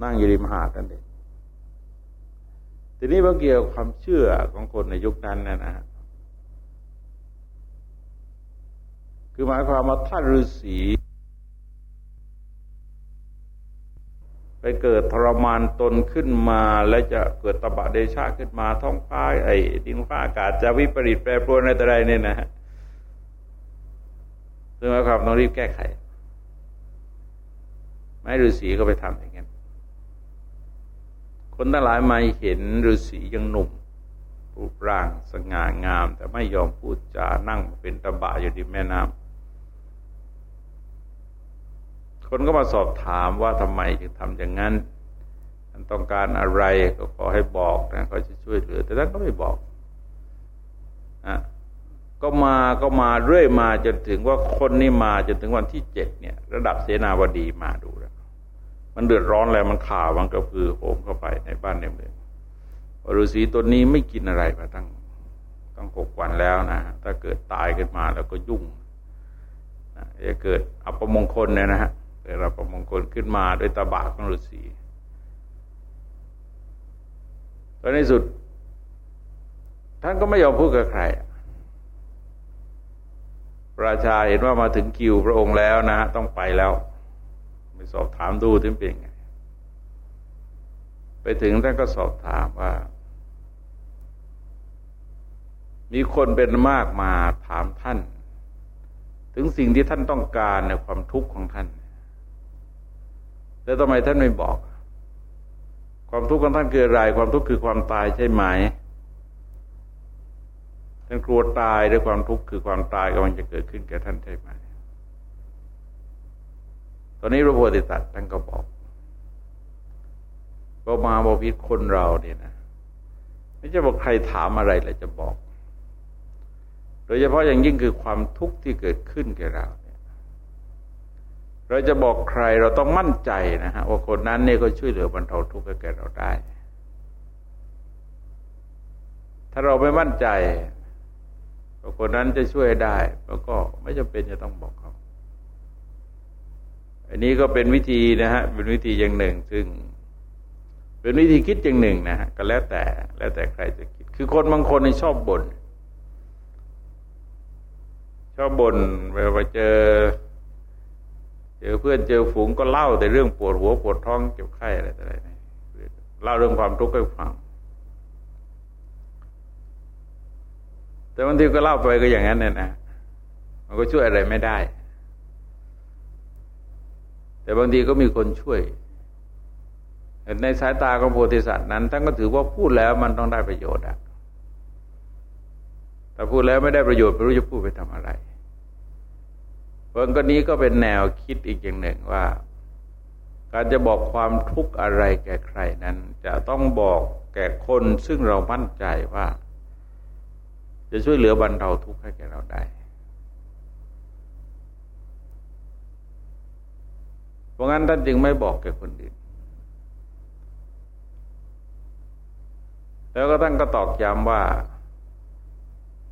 นั่งอยู่ริมหาดนั่นเองทีนี้ว่าเกี่ยวกับความเชื่อของคนในยุคนั้นนะฮะคือหมายความว่าท่านฤาษี ไปเกิดทรมานตนขึ้นมา และจะเกิดตบะเดชะขึ้นมาท้องฟ้าไอ้ดินฟ้าอากาศจะวิปริตแปรปรวนอะไรเนี่ยนะฮะซึ่งหมายความต้องรีบแก้ไข ไม่ฤาษีก็ไปทำอย่างนั้นคนทั้งหลายมาเห็นฤาษียังหนุ่มรูปร่างสง่างาม แต่ไม่ยอมพูดจานั่งเป็นตบะอยู่ที่แม่น้ำ คนก็มาสอบถามว่าทำไมจึงทำอย่างนั้นต้องการอะไรก็ขอให้บอกนะเขาจะช่วยเหลือ แต่ท่านก็ไม่บอกอะก็มาก็มาเรื่อยมาจนถึงว่าคนนี้มาจนถึงวันที่เจ็ดเนี่ย ระดับเสนาบดีมาดูแล้วมันเดือดร้อนแล้วมันข่าวมันก็คือโหมเข้าไปในบ้านในเมืองฤาษีตัวนี้ไม่กินอะไรมาตั้งตั้งหกวันแล้วนะถ้าเกิดตายขึ้นมาแล้วก็ยุ่งจะเกิดอัปมงคลเนี่ยนะฮะ ได้รับประมงคลขึ้นมาด้วยตาบาของฤาษีตอนในสุด ท่านก็ไม่ยอมพูดกับใครราชาเห็นว่ามาถึงคิวพระองค์แล้วนะ ต้องไปแล้ว ไปสอบถามดูถึงเป็นไง ไปถึงท่านก็สอบถามว่า มีคนเป็นมากมาถามท่าน ถึงสิ่งที่ท่านต้องการในความทุกข์ของท่าน แล้วทำไมท่านไม่บอก ความทุกข์ของท่านคืออะไร ความทุกข์คือความตายใช่ไหมท่านกลัวตายด้วยความทุกข์คือความตายกำลังจะเกิดขึ้นแก่ท่านใช่ไหมตอนนี้พระโพธิสัตว์ท่านก็บอกก็มาบอกพิษคนเราเนี่ยนะไม่ใช่บอกใครถามอะไรเลยจะบอก โดยเฉพาะอย่างยิ่งคือความทุกข์ที่เกิดขึ้นแก่เรา เราจะบอกใครเราต้องมั่นใจนะฮะว่าคนนั้นเนี่ยก็ช่วยเหลือบรรเทาทุกข์ให้แก่เราได้ ถ้าเราไม่มั่นใจว่าคนนั้นจะช่วยได้แล้วก็ไม่จำเป็นจะต้องบอกเขา อันนี้ก็เป็นวิธีนะฮะเป็นวิธีอย่างหนึ่ง ซึ่ง เป็นวิธีคิดอย่างหนึ่งนะฮะก็แล้วแต่แล้วแต่ใครจะคิด คือคนบางคนชอบบน่นชอบบ่นเวลาเจอ เจอเพื่อนเจอฝูงก็เล่าแต่เรื่องปวดหัวปวดท้องเจ็บไข้อะไรต่ออะไรเล่าเรื่องความทุกข์ให้ฟัง แต่บางทีก็เล่าไปก็อย่างนั้นเนี่ยนะมันก็ช่วยอะไรไม่ได้ แต่บางทีก็มีคนช่วย ในสายตาของโพธิสัตว์นั้นท่านก็ถือว่าพูดแล้วมันต้องได้ประโยชน์อะแต่พูดแล้วไม่ได้ประโยชน์ไม่รู้จะพูดไปทำอะไร เพราะก็นี้ก็เป็นแนวคิดอีกอย่างหนึ่งว่า การจะบอกความทุกข์อะไรแก่ใครนั้น จะต้องบอกแก่คนซึ่งเรามั่นใจว่า จะช่วยเหลือบรรเทาทุกข์ให้แก่เราได้เพราะงั้นท่านจึงไม่บอกแก่คนอื่น แล้วก็ท่านก็ตอกย้ำว่า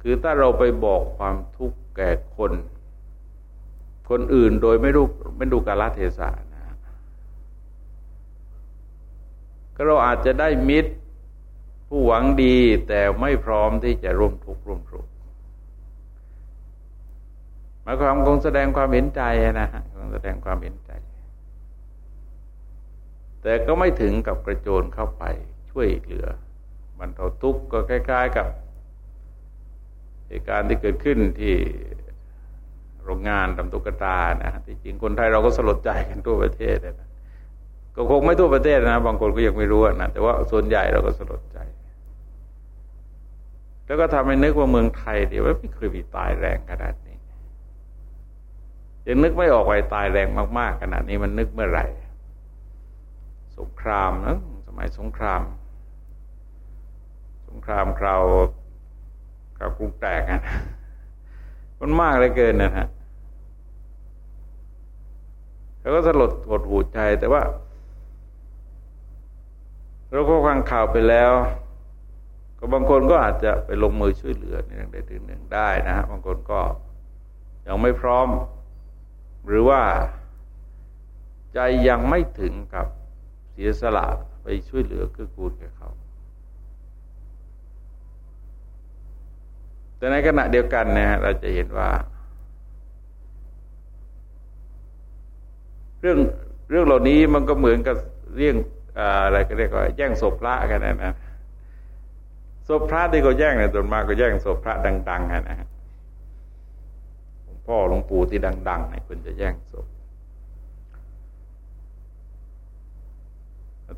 คือถ้าเราไปบอกความทุกข์แก่คน คนอื่นโดยไม่รู้ไม่ดูกาลเทศะนะก็เราอาจจะได้มิตรผู้หวังดีแต่ไม่พร้อมที่จะร่วมทุกข์ร่วมทุกข์หมายความคงแสดงความเห็นใจนะฮะคงแสดงความเห็นใจ แต่ก็ไม่ถึงกับกระโจนเข้าไปช่วยเหลือบรรเทาทุกข์ก็คล้าย ๆ กับเหตุการณ์ที่เกิดขึ้นที่ โรงงานทำตุ๊กตานะที่จริงคนไทยเราก็สลดใจกันทั่วประเทศนะก็คงไม่ทั่วประเทศนะ บางคนก็ยังไม่รู้นะแต่ว่าส่วนใหญ่เราก็สลดใจ แล้วก็ทำให้นึกว่าเมืองไทยเดี๋ยวไม่เคยมีตายแรงขนาดนี้ยังนึกไม่ออกว่าตายแรงมาก ๆ ขนาดนี้มันนึกเมื่อไหร่ สงครามนะสมัยสงคราม สงครามคราวคราวกรุงแตกนะมันมากเลยเกินนะฮะ แล้วก็สลดหดหูใจแต่ว่า เราก็ฟังข่าวไปแล้ว ก็บางคนก็อาจจะไปลงมือช่วยเหลือในเรื่องใดเรื่องหนึ่งได้นะฮะบางคนก็ยังไม่พร้อม หรือว่าใจยังไม่ถึงกับเสียสละไปช่วยเหลือคือกูลแก่เขา แต่ในขณะเดียวกันนะฮะเราจะเห็นว่า รื่องเรื่องเหล่านี้มันก็เหมือนกับเรื่องอะไรก็เรียกว่าแย่งศพพระกันนะนะศพพระที่เขาแย่งเนี่ยส่วนมากก็แย่งศพพระดังๆนะฮะหลวงพ่อหลวงปู่ที่ดังๆเนี่ยคุณจะแย่งศพ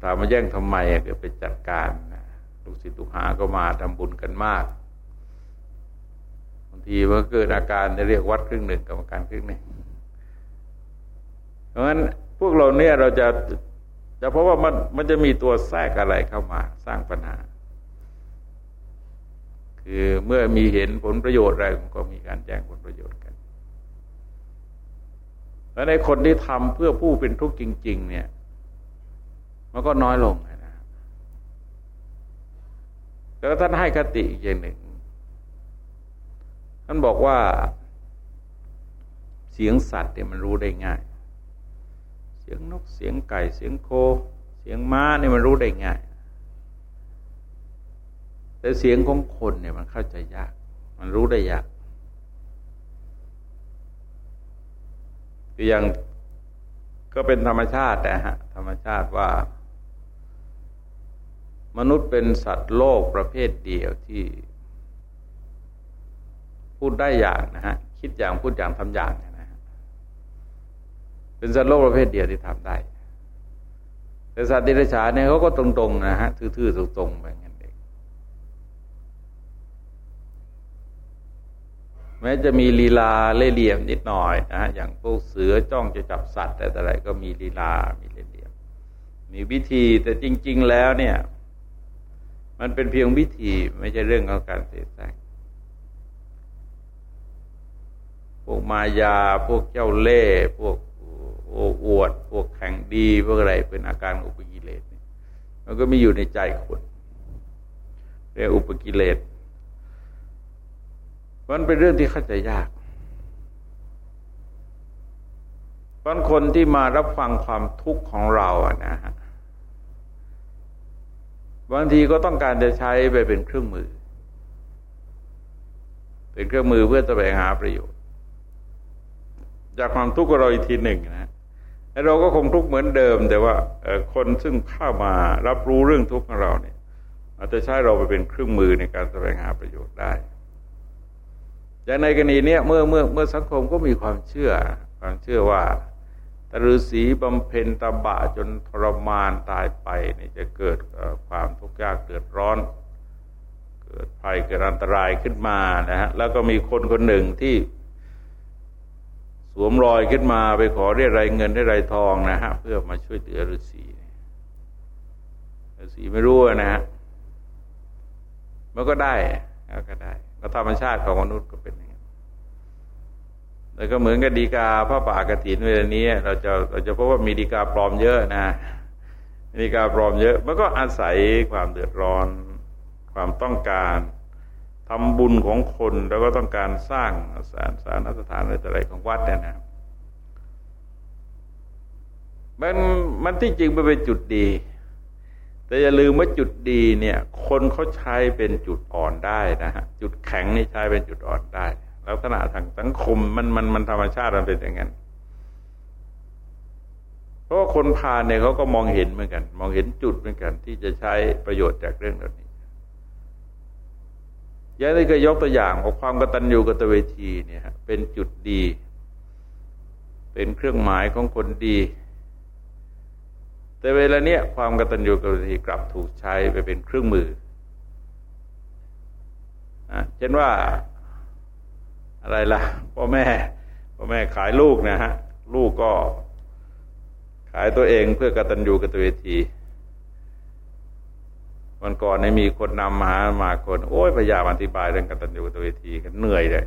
ถามมาแย่งทำไมเกิดไปจัดการนะลูกศิษย์ลูกหาก็มาทำบุญกันมากบางทีมันเกิดอาการจะเรียกวัดครึ่งหนึ่งกรรมการครึ่งหนึ่ง เพราะฉะนั้นพวกเราเนี่ยเราจะจะเพราะว่ามันมันจะมีตัวแทรกอะไรเข้ามาสร้างปัญหา คือเมื่อมีเห็นผลประโยชน์อะไรก็มีการแจ้งผลประโยชน์กัน แล้วในคนที่ทำเพื่อผู้เป็นทุกข์จริง ๆ เนี่ย มันก็น้อยลงนะแล้วท่านให้คติอีกอย่างหนึ่ง ท่านบอกว่าเสียงสัตว์เนี่ยมันรู้ได้ง่าย สียงนกเสียงไก่เสียงโค เสียงม้าเนี่ยมันรู้ได้ง่าย แต่เสียงของคนเนี่ยมันเข้าใจยาก มันรู้ได้ยากออย่างก็เป็นธรรมชาตินะฮะธรรมชาติว่า มนุษย์เป็นสัตว์โลกประเภทเดียวที่ พูดได้อย่างนะฮะคิดอย่างพูดอย่างทำอย่าง เป็นสัตว์โลกประเภทเดียวที่ทำได้ แต่สัตว์ดิเรกชันเนี่ยเขาก็ตรงๆนะฮะทื่อๆตรงๆไปงั้นเองแม้จะมีลีลาเล่เหลี่ยมนิดหน่อยนะฮะอย่างพวกเสือจ้องจะจับสัตว์แต่อะไรก็มีลีลา มีเล่เหลี่ยม มีวิธีแต่จริง ๆ แล้วเนี่ย มันเป็นเพียงวิธีไม่ใช่เรื่องของการเสแสร้งพวกมายา พวกเจ้าเล่ พวก โอ้อวด พวกแข่งดีพวกอะไรเป็นอาการอุปกิเลสมันก็มีอยู่ในใจคนเรียกอุปกิเลสมันเป็นเรื่องที่เข้าใจยากบางคนที่มารับฟังความทุกข์ของเราอะนะฮะบางทีก็ต้องการจะใช้ไปเป็นเครื่องมือ เป็นเครื่องมือเพื่อจะไปหาประโยชน์ จากความทุกข์ของเราอีกทีหนึ่งนะ เราก็คงทุกข์เหมือนเดิม แต่ว่าคนซึ่งเข้ามารับรู้เรื่องทุกข์ของเราเนี่ยอาจจะใช้เราไปเป็นเครื่องมือในการแสวงหาประโยชน์ได้อย่างในกรณีนี้เมื่อเมื่อเมื่อสังคมก็มีความเชื่อ ความเชื่อว่าตฤษีบำเพ็ญตบะจนทรมานตายไปนี่จะเกิดความทุกข์ยากเกิดร้อน เกิดภัยเกิดอันตรายขึ้นมานะฮะแล้วก็มีคนคนหนึ่งที่ วมรอยขึ้นมาไปขอเรียรายเงินได้รายทองนะฮะ เพื่อมาช่วยเหลือฤาษีฤาษีไม่รู้นะฮะมันก็ได้ก็ได้แล้วธรรมชาติของมนุษย์ก็เป็นอย่างนี้แล้วก็เหมือนกับดีกาพระป่ากฐินเวลานี้ เราจะเราจะพบว่ามีดีกาปลอมเยอะนะดีกาปลอมเยอะ มันก็อาศัยความเดือดร้อน ความต้องการ ทำบุญของคนแล้วก็ต้องการสร้างสารสารสถานอะไรของวัดเนี่ยนะมันมันที่จริงมันเป็นจุดดี แต่อย่าลืมว่าจุดดีเนี่ย คนเขาใช้เป็นจุดอ่อนได้นะฮะจุดแข็งนี่ใช้เป็นจุดอ่อนได้แล้วขณะทางสังคมมันมันมันธรรมชาติมันเป็นอย่างนั้นเพราะว่าคนพาเนี่ยเขาก็มองเห็นเหมือนกัน มองเห็นจุดเหมือนกัน ที่จะใช้ประโยชน์จากเรื่องเหล่านี้ ยายได้เคยยกตัวอย่างของความกตัญญูกตเวทีเนี่ยเป็นจุดดี เป็นเครื่องหมายของคนดี แต่เวลาเนี้ยความกตัญญูกตเวทีกลับถูกใช้ไปเป็นเครื่องมือนะเช่นว่าอะไรล่ะพ่อแม่พ่อแม่ขายลูกนะฮะ ลูกก็ขายตัวเองเพื่อกตัญญูกตเวที วันก่อนในมีคนนำมามาคน โอ้ยพยายามอธิบายเรื่องกตัญญูกตเวทีกันเหนื่อยเลย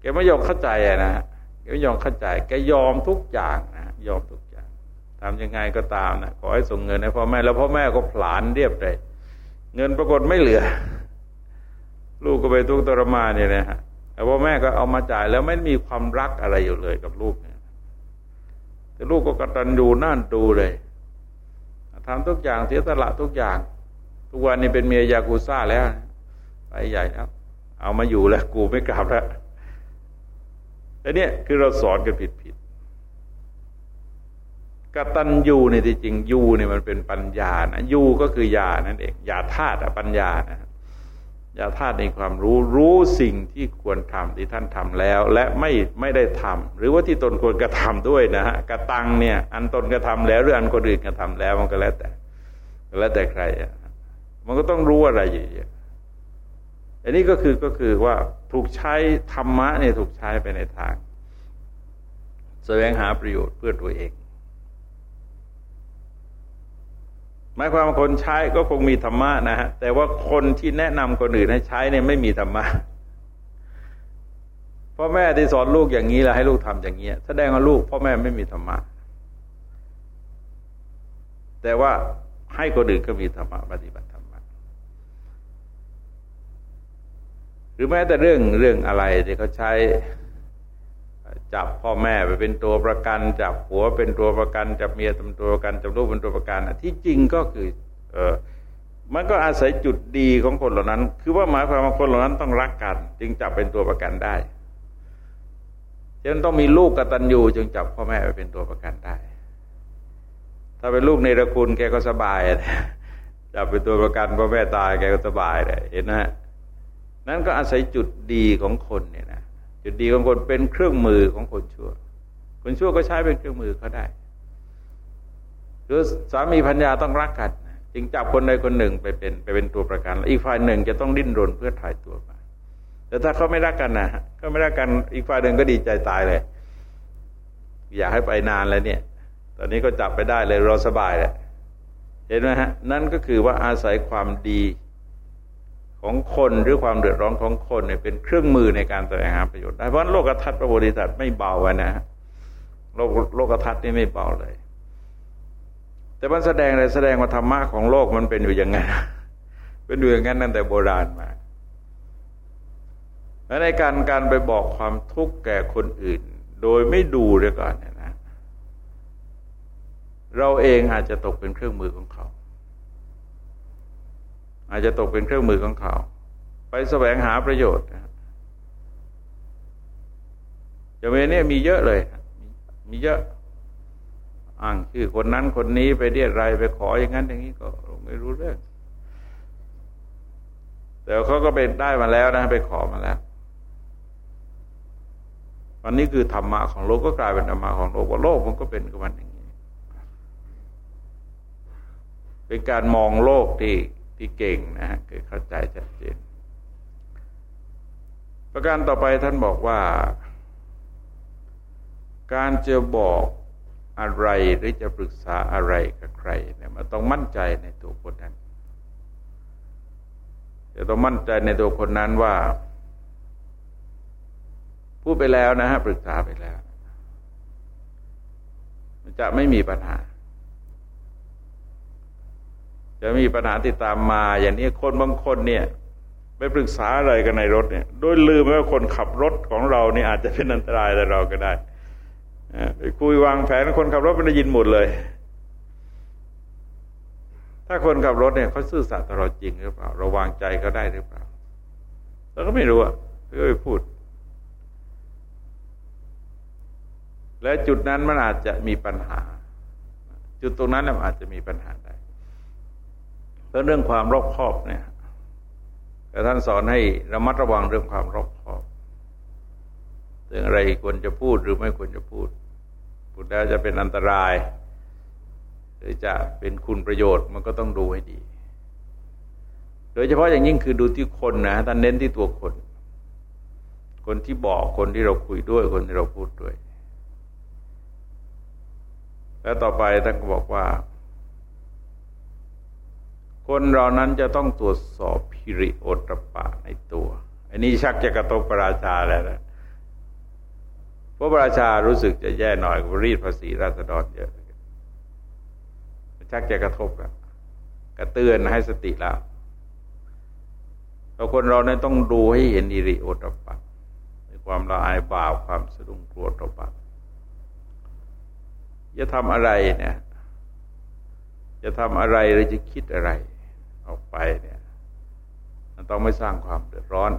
แกไม่ยอมเข้าใจอะนะแกไม่ยอมเข้าใจแกยอมทุกอย่างนะยอมทุกอย่างทำยังไงก็ตามนะขอให้ส่งเงินให้พ่อแม่แล้วพ่อแม่ก็ผลานเรียบเลยเงินปรากฏไม่เหลือ ลูกก็ไปทุกข์ทรมานเนี่ยนะฮะแต่พ่อแม่ก็เอามาจ่ายแล้วไม่มีความรักอะไรอยู่เลยกับลูกเนี่ยแต่ลูกก็กระตันดูน่านดูเลย ทำทุกอย่างเสียสละทุกอย่าง ทุกวันนี้เป็นเมียยากูซ่าแล้ว ไปใหญ่แล้วเอามาอยู่แล้ว กูไม่กลับแล้วแต่เนี่ยคือเราสอนกันผิดผิดกตัญญูในที่จริงยูเนี่ยมันเป็นปัญญานะยูก็คือยานั่นเองยาธาตุปัญญานะ อย่าธาตุในความรู้รู้สิ่งที่ควรทำที่ท่านทำแล้ว และไม่ไม่ได้ทำหรือว่าที่ตนควรกระทำด้วยนะฮะกระตังเนี่ย อันตนกระทาแล้วหรืออันคนอื่นกระทาแล้วมันก็แล้วแต่แล้วแต่ใครอะมันก็ต้องรู้อะไรอย่างเงี้ยอันนี้ก็คือก็คือว่าถูกใช้ธรรมะเนี่ยถูกใช้ไปในทาง แสวงหาประโยชน์เพื่อตัวเอง หมายความว่าคนใช้ก็คงมีธรรมะนะฮะแต่ว่าคนที่แนะนำคนอื่นให้ใช้เนี่ยไม่มีธรรมะพ่อแม่ที่สอนลูกอย่างนี้แล้วให้ลูกทำอย่างเงี้ยแสดงว่าลูกพ่อแม่ไม่มีธรรมะแต่ว่าให้คนอื่นก็มีธรรมะปฏิบัติธรรมะหรือแม้แต่เรื่องเรื่องอะไรที่เขาใช้ จับพ่อแม่ไปเป็นตัวประกัน จับผัวเป็นตัวประกัน จับเมียเป็นตัวประกันจับลูกเป็นตัวประกันที่จริงก็คือ เออมันก็อาศัยจุดดีของคนเหล่านั้น คือว่าหมายความว่าคนเหล่านั้นต้องรักกัน จึงจับเป็นตัวประกันได้ฉะนั้นต้องมีลูกกตัญญูจึงจับพ่อแม่ไปเป็นตัวประกันได้ ถ้าเป็นลูกในตระกูลแกก็สบายจับเป็นตัวประกันพ่อแม่ตายแกก็สบายเลยเห็นนะนั่นก็อาศัยจุดดีของคนเนี่ยนะ จุดดีของคนเป็นเครื่องมือของคนชั่ว คนชั่วก็ใช้เป็นเครื่องมือเขาได้หรือสามีพัญญาต้องรักกันจึงจับคนใดคนหนึ่งไปเป็นไปเป็นตัวประกันอีกฝ่ายหนึ่งจะต้องดิ้นรนเพื่อถ่ายตัวมาแต่ถ้าเขาไม่รักกันนะก็ไม่รักกันอีกฝ่ายหนึ่งก็ดีใจตายเลย อยากให้ไปนานแล้วเนี่ย ตอนนี้ก็จับไปได้เลยเราสบายแหละเห็นไหมฮะ นั่นก็คือว่าอาศัยความดี ของคนหรือความเดือดร้อนของคนเนี่ยเป็นเครื่องมือในการแสวงหาประโยชน์ได้เพราะโลกทัศน์พระโพธิสัตว์ไม่เบานะฮะโลกโลกทัศน์นี่ไม่เบาเลย แต่มันแสดงอะไรแสดงว่าธรรมะของโลกมันเป็นอยู่อย่างนั้นเป็นอยู่อย่างนั้นตั้งแต่โบราณมาและในการการไปบอกความทุกข์แก่คนอื่น โดยไม่ดูเลยก่อนเนี่ยนะ เราเองอาจจะตกเป็นเครื่องมือของเขา อาจจะตกเป็นเครื่องมือของเขา ไปแสวงหาประโยชน์อย่างเนี้มีเยอะเลย มีเยอะ อ้างชื่อคนนั้นคนนี้ไปเรียกไรไปขออย่างนั้นอย่างนี้ก็ไม่รู้เรื่องแต่เขาก็เป็นได้มาแล้วนะ ไปขอมาแล้ววันนี้คือธรรมะของโลกก็กลายเป็นธรรมะของโลกว่าโลกมันก็เป็นกับมันอย่างนี้ เป็นการมองโลกที่ ที่เก่งนะฮะคือเข้าใจชัดเจน ประการต่อไปท่านบอกว่า การจะบอกอะไรหรือจะปรึกษาอะไรกับใครเนี่ยมันต้องมั่นใจในตัวคนนั้นจะต้องมั่นใจในตัวคนนั้นว่า พูดไปแล้วนะฮะปรึกษาไปแล้ว มันจะไม่มีปัญหา จะมีปัญหาติดตามมา อย่างนี้คนบางคนเนี่ยไปปรึกษาอะไรกันในรถเนี่ย โดยลืมว่าคนขับรถของเราเนี่ยอาจจะเป็นอันตรายแต่เราก็ได้ไปคุยวางแผนคนขับรถไม่ได้ยินหมดเลย ถ้าคนขับรถเนี่ยเขาซื่อสัตย์ต่อเราจริงหรือเปล่าเราวางใจเขาได้หรือเปล่าเราก็ไม่รู้อะก็ไปพูด และจุดนั้นมันอาจจะมีปัญหา จุดตรงนั้นมันอาจจะมีปัญหาได้ เรื่องความรอบคอบเนี่ยแต่ท่านสอนให้ระมัดระวังเรื่องความรอบคอบเรื่องอะไรควรจะพูดหรือไม่ควรจะพูด พูดแล้วจะเป็นอันตราย หรือจะเป็นคุณประโยชน์มันก็ต้องดูให้ดี โดยเฉพาะอย่างยิ่งคือดูที่คนนะท่านเน้นที่ตัวคน คนที่บอกคนที่เราคุยด้วยคนที่เราพูดด้วย แล้วต่อไปท่านก็บอกว่า คนเรานั้นจะต้องตรวจสอบพิริโอตปะในตัว อันนี้ชักจะกระตกประราชาแล้วนะพระราชารู้สึกจะแย่หน่อยรีดภาษีราษฎรเยอะชักจะกระทบกันกระเตือนให้สติแล้วเราคนเราเนี่ยต้องดูให้เห็นอิริโอตปะในความละอายบาปความสะดุ้งกลัวตปะจะทำอะไรเนี่ย จะทำอะไรหรือจะคิดอะไร ออกไปเนี่ยมันต้องไม่สร้างความเดือดร้อน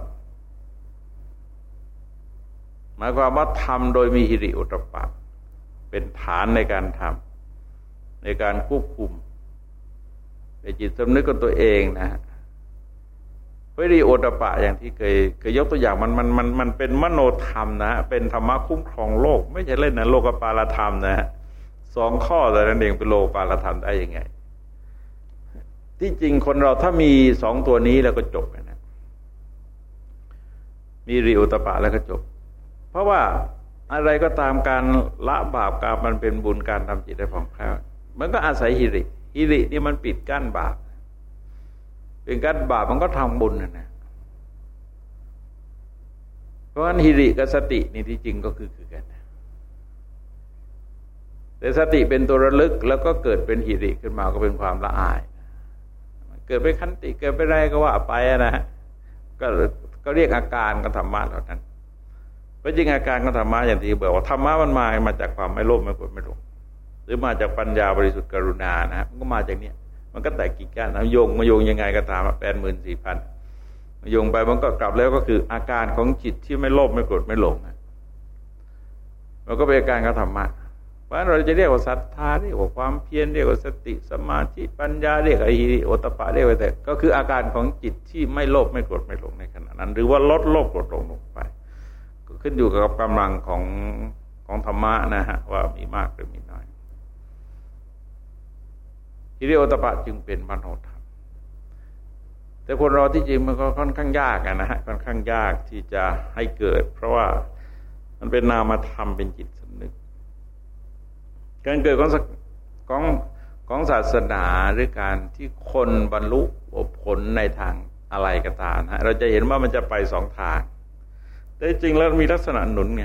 หมายความว่าทำโดยมีฮิริโอตปะเป็นฐานในการทำในการควบคุม ในจิตสำนึกของตัวเองนะฮะฮิริโอตปะอย่างที่เคยเคยยกตัวอย่างมันมันมันมันเป็นมโนธรรมนะเป็นธรรมะคุ้มครองโลก ไม่ใช่เล่นนะโลกปาลธรรมนะฮะสองข้อแต่นั้นเองเป็นโลกปาลธรรมได้ยังไง ที่จริงคนเราถ้ามีสองตัวนี้แล้วก็จบนะมีริโอตปะแล้วก็จบ เพราะว่าอะไรก็ตามการละบาปการมันเป็นบุญการทำจิตให้ผ่องแผ้วมันก็อาศัยฮิริฮิรินี่มันปิดกั้นบาปเป็นกั้นบาปมันก็ทำบุญนะนะเพราะฉะนั้นฮิริกับสตินี่ที่จริงก็คือคือกันแต่สติเป็นตัวระลึกแล้วก็เกิดเป็นฮิริขึ้นมาก็เป็นความละอาย เกิดเป็นขันติเกิดเป็นอะไรก็ว่าไปนะก็ก็เรียกอาการกับธรรมะเหล่านั้นเพราะจริงอาการของธรรมะอย่างที่บอกว่าธรรมะมันมามาจากความไม่โลภไม่โกรธไม่หลงหรือมาจากปัญญาบริสุทธิ์กรุณานะมันก็มาจากเนี้ยมันก็แตกกิ่งก้านโยงมาโยงยังไงก็ตามแปดหมื่นสี่พันโยงไปมันก็กลับแล้วก็คืออาการของจิตที่ไม่โลภไม่โกรธไม่หลงมันก็เป็นอาการของธรรมะ เพราะเราจะเรียกว่าศรัทธาเรียกว่าความเพียรเรียกว่าสติสมาธิปัญญาเรียกอะไรโอตปะเรียกว่าแต่ก็คืออาการของจิตที่ไม่โลภไม่โกรธไม่หลงในขณะนั้น หรือว่าลดโลภโกรธหลงลงไป ก็ขึ้นอยู่กับกำลังของของธรรมะนะฮะว่ามีมากหรือมีน้อยฮิริโอตปะจึงเป็นมโนธรรม แต่คนเราที่จริงมันก็ค่อนข้างยากนะฮะค่อนข้างยากที่จะให้เกิด เพราะว่ามันเป็นนามธรรมเป็นจิตสำนึก การเกิดของของของศาสนาหรือการที่คนบรรลุผลในทางอะไรก็ตามฮะเราจะเห็นว่ามันจะไปสองทาง แต่จริงแล้วมีลักษณะหนุนไง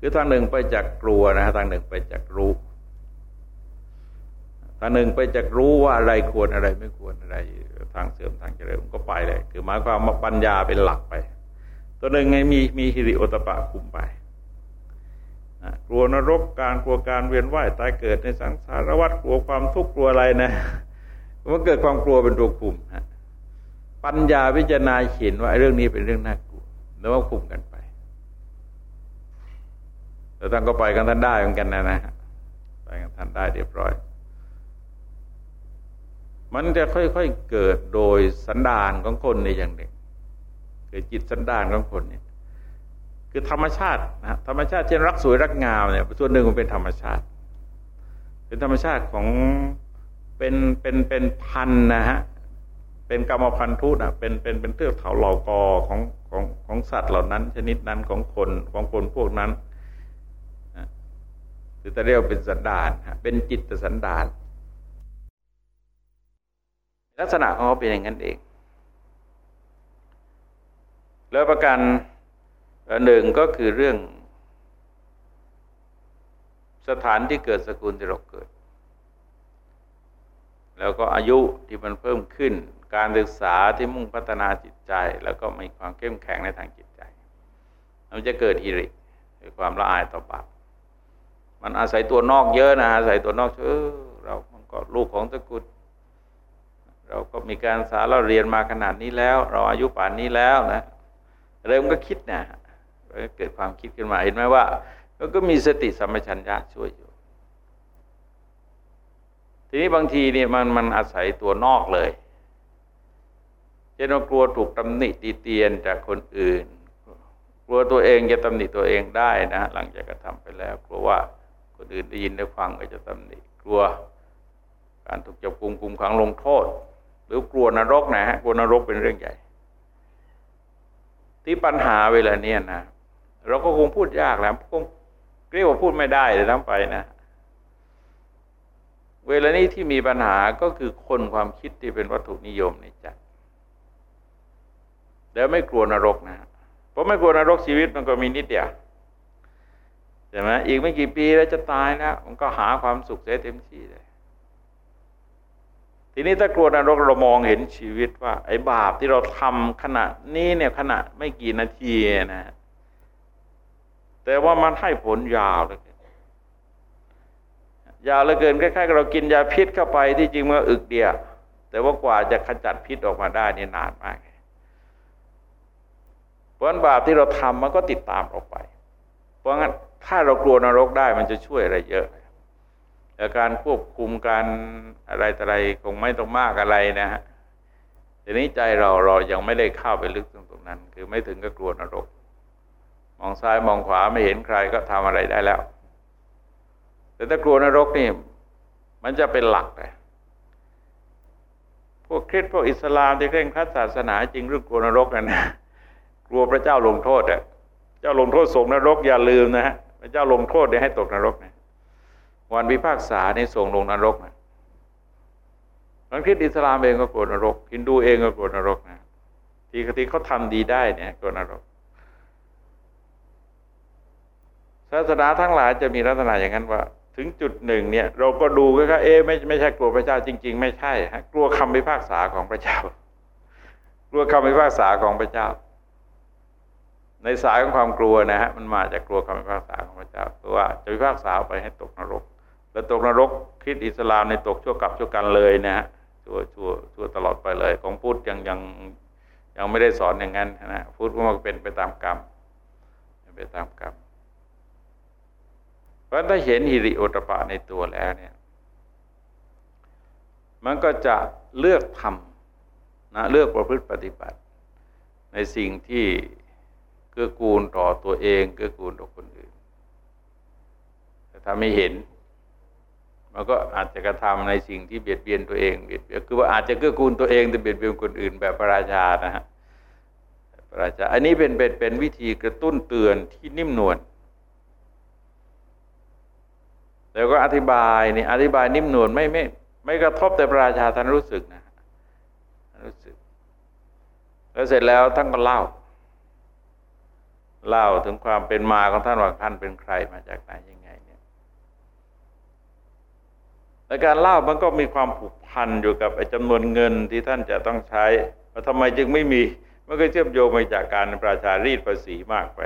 คือทางหนึ่งไปจากกลัวนะทางหนึ่งไปจากรู้ทางหนึ่งไปจากรู้ว่าอะไรควรอะไรไม่ควรอะไร ทางเสื่อมทางเจริญก็ไปเลย คือหมายความว่าปัญญาเป็นหลักไป ตัวหนึ่งไงมีมีฮิริโอตปะคุมไป กลัวนรกการกลัวการเวียนว่ายตายเกิดในสังสารวัฏกลัวความทุกข์กลัวอะไรนะมันเกิดความกลัวเป็นตัวคุมฮะปัญญาวิจารณาเห็นว่าเรื่องนี้เป็นเรื่องน่ากลัว แล้วก็คุมกันไปแล้วท่านก็ไปกันท่านได้เหมือนกันนะนะไปกันท่านได้เรียบร้อย มันจะค่อยๆเกิดโดยสันดานของคนในอย่างหนึ่งเกิดจิตสันดานของคนเนี่ย คือธรรมชาตินะธรรมชาติเช่นรักสวยรักงามเนี่ยส่วนหนึ่งมันเป็นธรรมชาติ เป็นธรรมชาติของเป็นเป็นเป็นพันนะฮะเป็นกรรมพันธุนะเป็นเป็นเป็นเทือกเขาเหล่ากอของของของสัตว์เหล่านั้น ชนิดนั้นของคนของคนพวกนั้นคือจะเรียกเป็นสันดานเป็นจิตสันดาน ลักษณะของเขาเป็นอย่างนั้นเอง แล้วประการ หนึ่งก็คือเรื่อง สถานที่เกิดสกุลที่เราเกิด แล้วก็อายุที่มันเพิ่มขึ้น การศึกษาที่มุ่งพัฒนาจิตใจ แล้วก็มีความเข้มแข็งในทางจิตใจ มันจะเกิดอิริคือความละอายต่อบาปมันอาศัยตัวนอกเยอะนะอาศัยตัวนอกเออเรามันก็ลูกของตะกุลเราก็มีการศึกษาเราเรียนมาขนาดนี้แล้ว เราอายุป่านนี้แล้วนะเริ่มก็คิดนะ เกิดความคิดขึ้นมาเห็นไหมว่ามันก็มีสติสัมปชัญญะช่วยอยู่ ทีนี้บางทีเนี่ยมันมันอาศัยตัวนอกเลยเช่นกลัวถูกตำหนิตีเตียนจากคนอื่น กลัวตัวเองจะตำหนิตัวเองได้นะ หลังจากกระทำไปแล้ว กลัวว่าคนอื่นได้ยินได้ฟังก็จะตำหนิกลัว การถูกจับกุมกุมขังลงโทษ หรือกลัวนรกนะฮะกลัวนรกเป็นเรื่องใหญ่ ที่ปัญหาเวลาเนี้ยนะ เราก็คงพูดยากแล้วคงเรียกว่าพูดไม่ได้เลยทั้งไปนะ เวลานี้ที่มีปัญหาก็คือคนความคิดที่เป็นวัตถุนิยมในใจแล้วไม่กลัวนรกนะเพราะไม่กลัวนรกชีวิตมันก็มีนิดเดียวใช่ไหมอีกไม่กี่ปีแล้วจะตายนะมันก็หาความสุขได้เต็มที่เลย ทีนี้ถ้ากลัวนรกเรามองเห็นชีวิตว่า ไอ้บาปที่เราทำขณะนี้เนี่ยขณะไม่กี่นาทีนะ แต่ว่ามันให้ผลยาวเลยยาวเหลือเกินคล้ายๆเรากินยาพิษเข้าไปที่จริงมื่ออึกเดียวแต่ว่ากว่าจะขจัดพิษออกมาได้นี่นานมากเพราะบาปที่เราทำมันก็ติดตามเราไป เพราะงั้นถ้าเรากลัวนรกได้มันจะช่วยอะไรเยอะแต่การควบคุมการอะไรต่ออะไรคงไม่ต้องมากอะไรนะฮะทีนี้ใจเราเรายังไม่ได้เข้าไปลึกตรงตรงนั้น คือไม่ถึงกับกลัวนรก มองซ้ายมองขวาไม่เห็นใครก็ทำอะไรได้แล้ว แต่ถ้ากลัวนรกนี่ มันจะเป็นหลักเลยพวกคริสต์พวกอิสลามที่เคร่งครัดศาสนาจริงเรื่องกลัวนรกกันนะกลัวพระเจ้าลงโทษอะเจ้าลงโทษส่งนรกอย่าลืมนะฮะพระเจ้าลงโทษเนี่ยให้ตกนรกนะวันพิพากษาในส่งลงนรกนะทั้งคริสต์อิสลามเองก็กลัวนรกฮินดูเองก็กลัวนรกนะ ทีคติเขาทำดีได้เนี่ยกลัวนรก ศาสนาทั้งหลายจะมีลักษณะอย่างนั้นว่า ถึงจุดหนึ่งเนี่ย เราก็ดูก็เอ๊ไม่ไม่ใช่กลัวพระเจ้าจริง ๆ ไม่ใช่ฮะกลัวคำพิพากษาของพระเจ้า กลัวคำพิพากษาของพระเจ้า ในสายของความกลัวนะฮะมันมาจากกลัวคำพิพากษาของพระเจ้าตัวว่าจะพิพากษาไปให้ตกนรก แล้วตกนรกคิดอิสลามในตกชั่วกับชั่วกันเลยนะฮะชั่วชั่วชั่วตลอดไปเลย ของพุทธยังยังยังไม่ได้สอนอย่างนั้นนะพุทธก็มาเป็นไปตามกรรมไปตามกรรม เพราะถ้าเห็นหิริโอตปะในตัวแล้วเนี่ย มันก็จะเลือกทำนะเลือกประพฤติปฏิบัติ ในสิ่งที่เกื้อกูลต่อตัวเองเกื้อกูลต่อคนอื่นแต่ถ้าไม่เห็น มันก็อาจจะกระทำในสิ่งที่เบียดเบียนตัวเองเบียดเบียนคือว่าอาจจะเกื้อกูลตัวเองแต่เบียดเบียนคนอื่น แบบพระราชานะฮะพระราชาอันนี้เป็นเป็นเป็นวิธีกระตุ้นเตือนที่นิ่มนวล แล้วก็อธิบายนี่อธิบายนิ่มนวลไม่ไม่ไม่กระทบแต่พระราชาท่านรู้สึกนะรู้สึก แล้วเสร็จแล้วท่านก็เล่า เล่าถึงความเป็นมาของท่านว่าท่านเป็นใครมาจากไหนยังไงเนี่ยในการเล่ามันก็มีความผูกพันอยู่กับไอ้จำนวนเงินที่ท่านจะต้องใช้ว่าทำไมจึงไม่มีมันก็เชื่อมโยงมาจากการประชารีดภาษีมากไป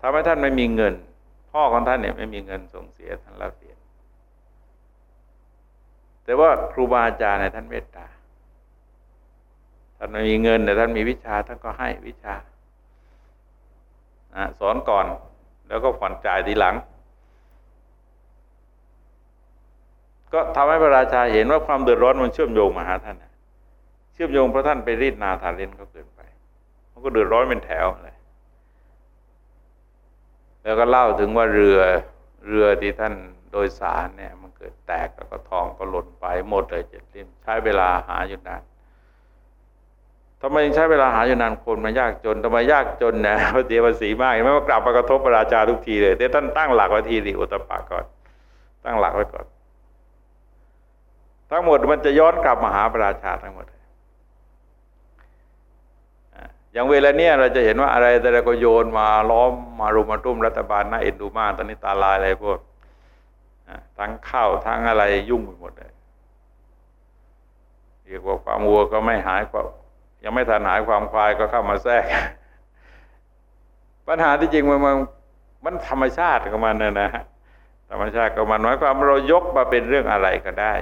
ทำให้ท่านไม่มีเงิน พ่อของท่านเนี่ยไม่มีเงินส่งเสียท่านละเสียแต่ว่าครูบาอาจารย์ในท่านเมตตาท่านไม่มีเงินแต่ท่านมีวิชาท่านก็ให้วิชาสอนก่อน แล้วก็ผ่อนจ่ายทีหลัง ก็ทำให้พระราชาเห็นว่าความเดือดร้อนมันเชื่อมโยงมาหาท่านเชื่อมโยงเพราะท่านไปรีดนาทาเล่นก็เกินไปมันก็เดือดร้อนเป็นแถวเลย แล้วก็เล่าถึงว่าเรือเรือที่ท่านโดยสารเนี่ย มันเกิดแตกแล้วก็ทองก็หล่นไปหมดเลยเจ็ดลิ่มใช้เวลาหาอยู่นานทำไมใช้เวลาหาอยู่นานคนมายากจนทำไมยากจนเนี่ยพระเสียภาษีมากไม่ว่ากลับมากระทบพระราชาทุกทีเลยแต่ท่านตั้งหลักไว้ทีดิอุตปาก่อน ตั้งหลักไว้ก่อน ทั้งหมดมันจะย้อนกลับมาหาพระราชาทั้งหมด อย่างเวลาเนี้ยเราจะเห็นว่าอะไรแต่ละก็โยนมาล้อมมารุมมาตุ้มรัฐบาลน่าเอ็นดูมากตอนนี้ตาลายอะไรพวกทั้งข้าวทั้งอะไรยุ่งไปหมดเลยเรียกว่าความวัวก็ไม่หายก็ยังไม่ทันหายความควายก็เข้ามาแทรก ปัญหาที่จริงมันมันธรรมชาติของมันนะนะธรรมชาติของมันหมายความเรายกมาเป็นเรื่องอะไรก็ได้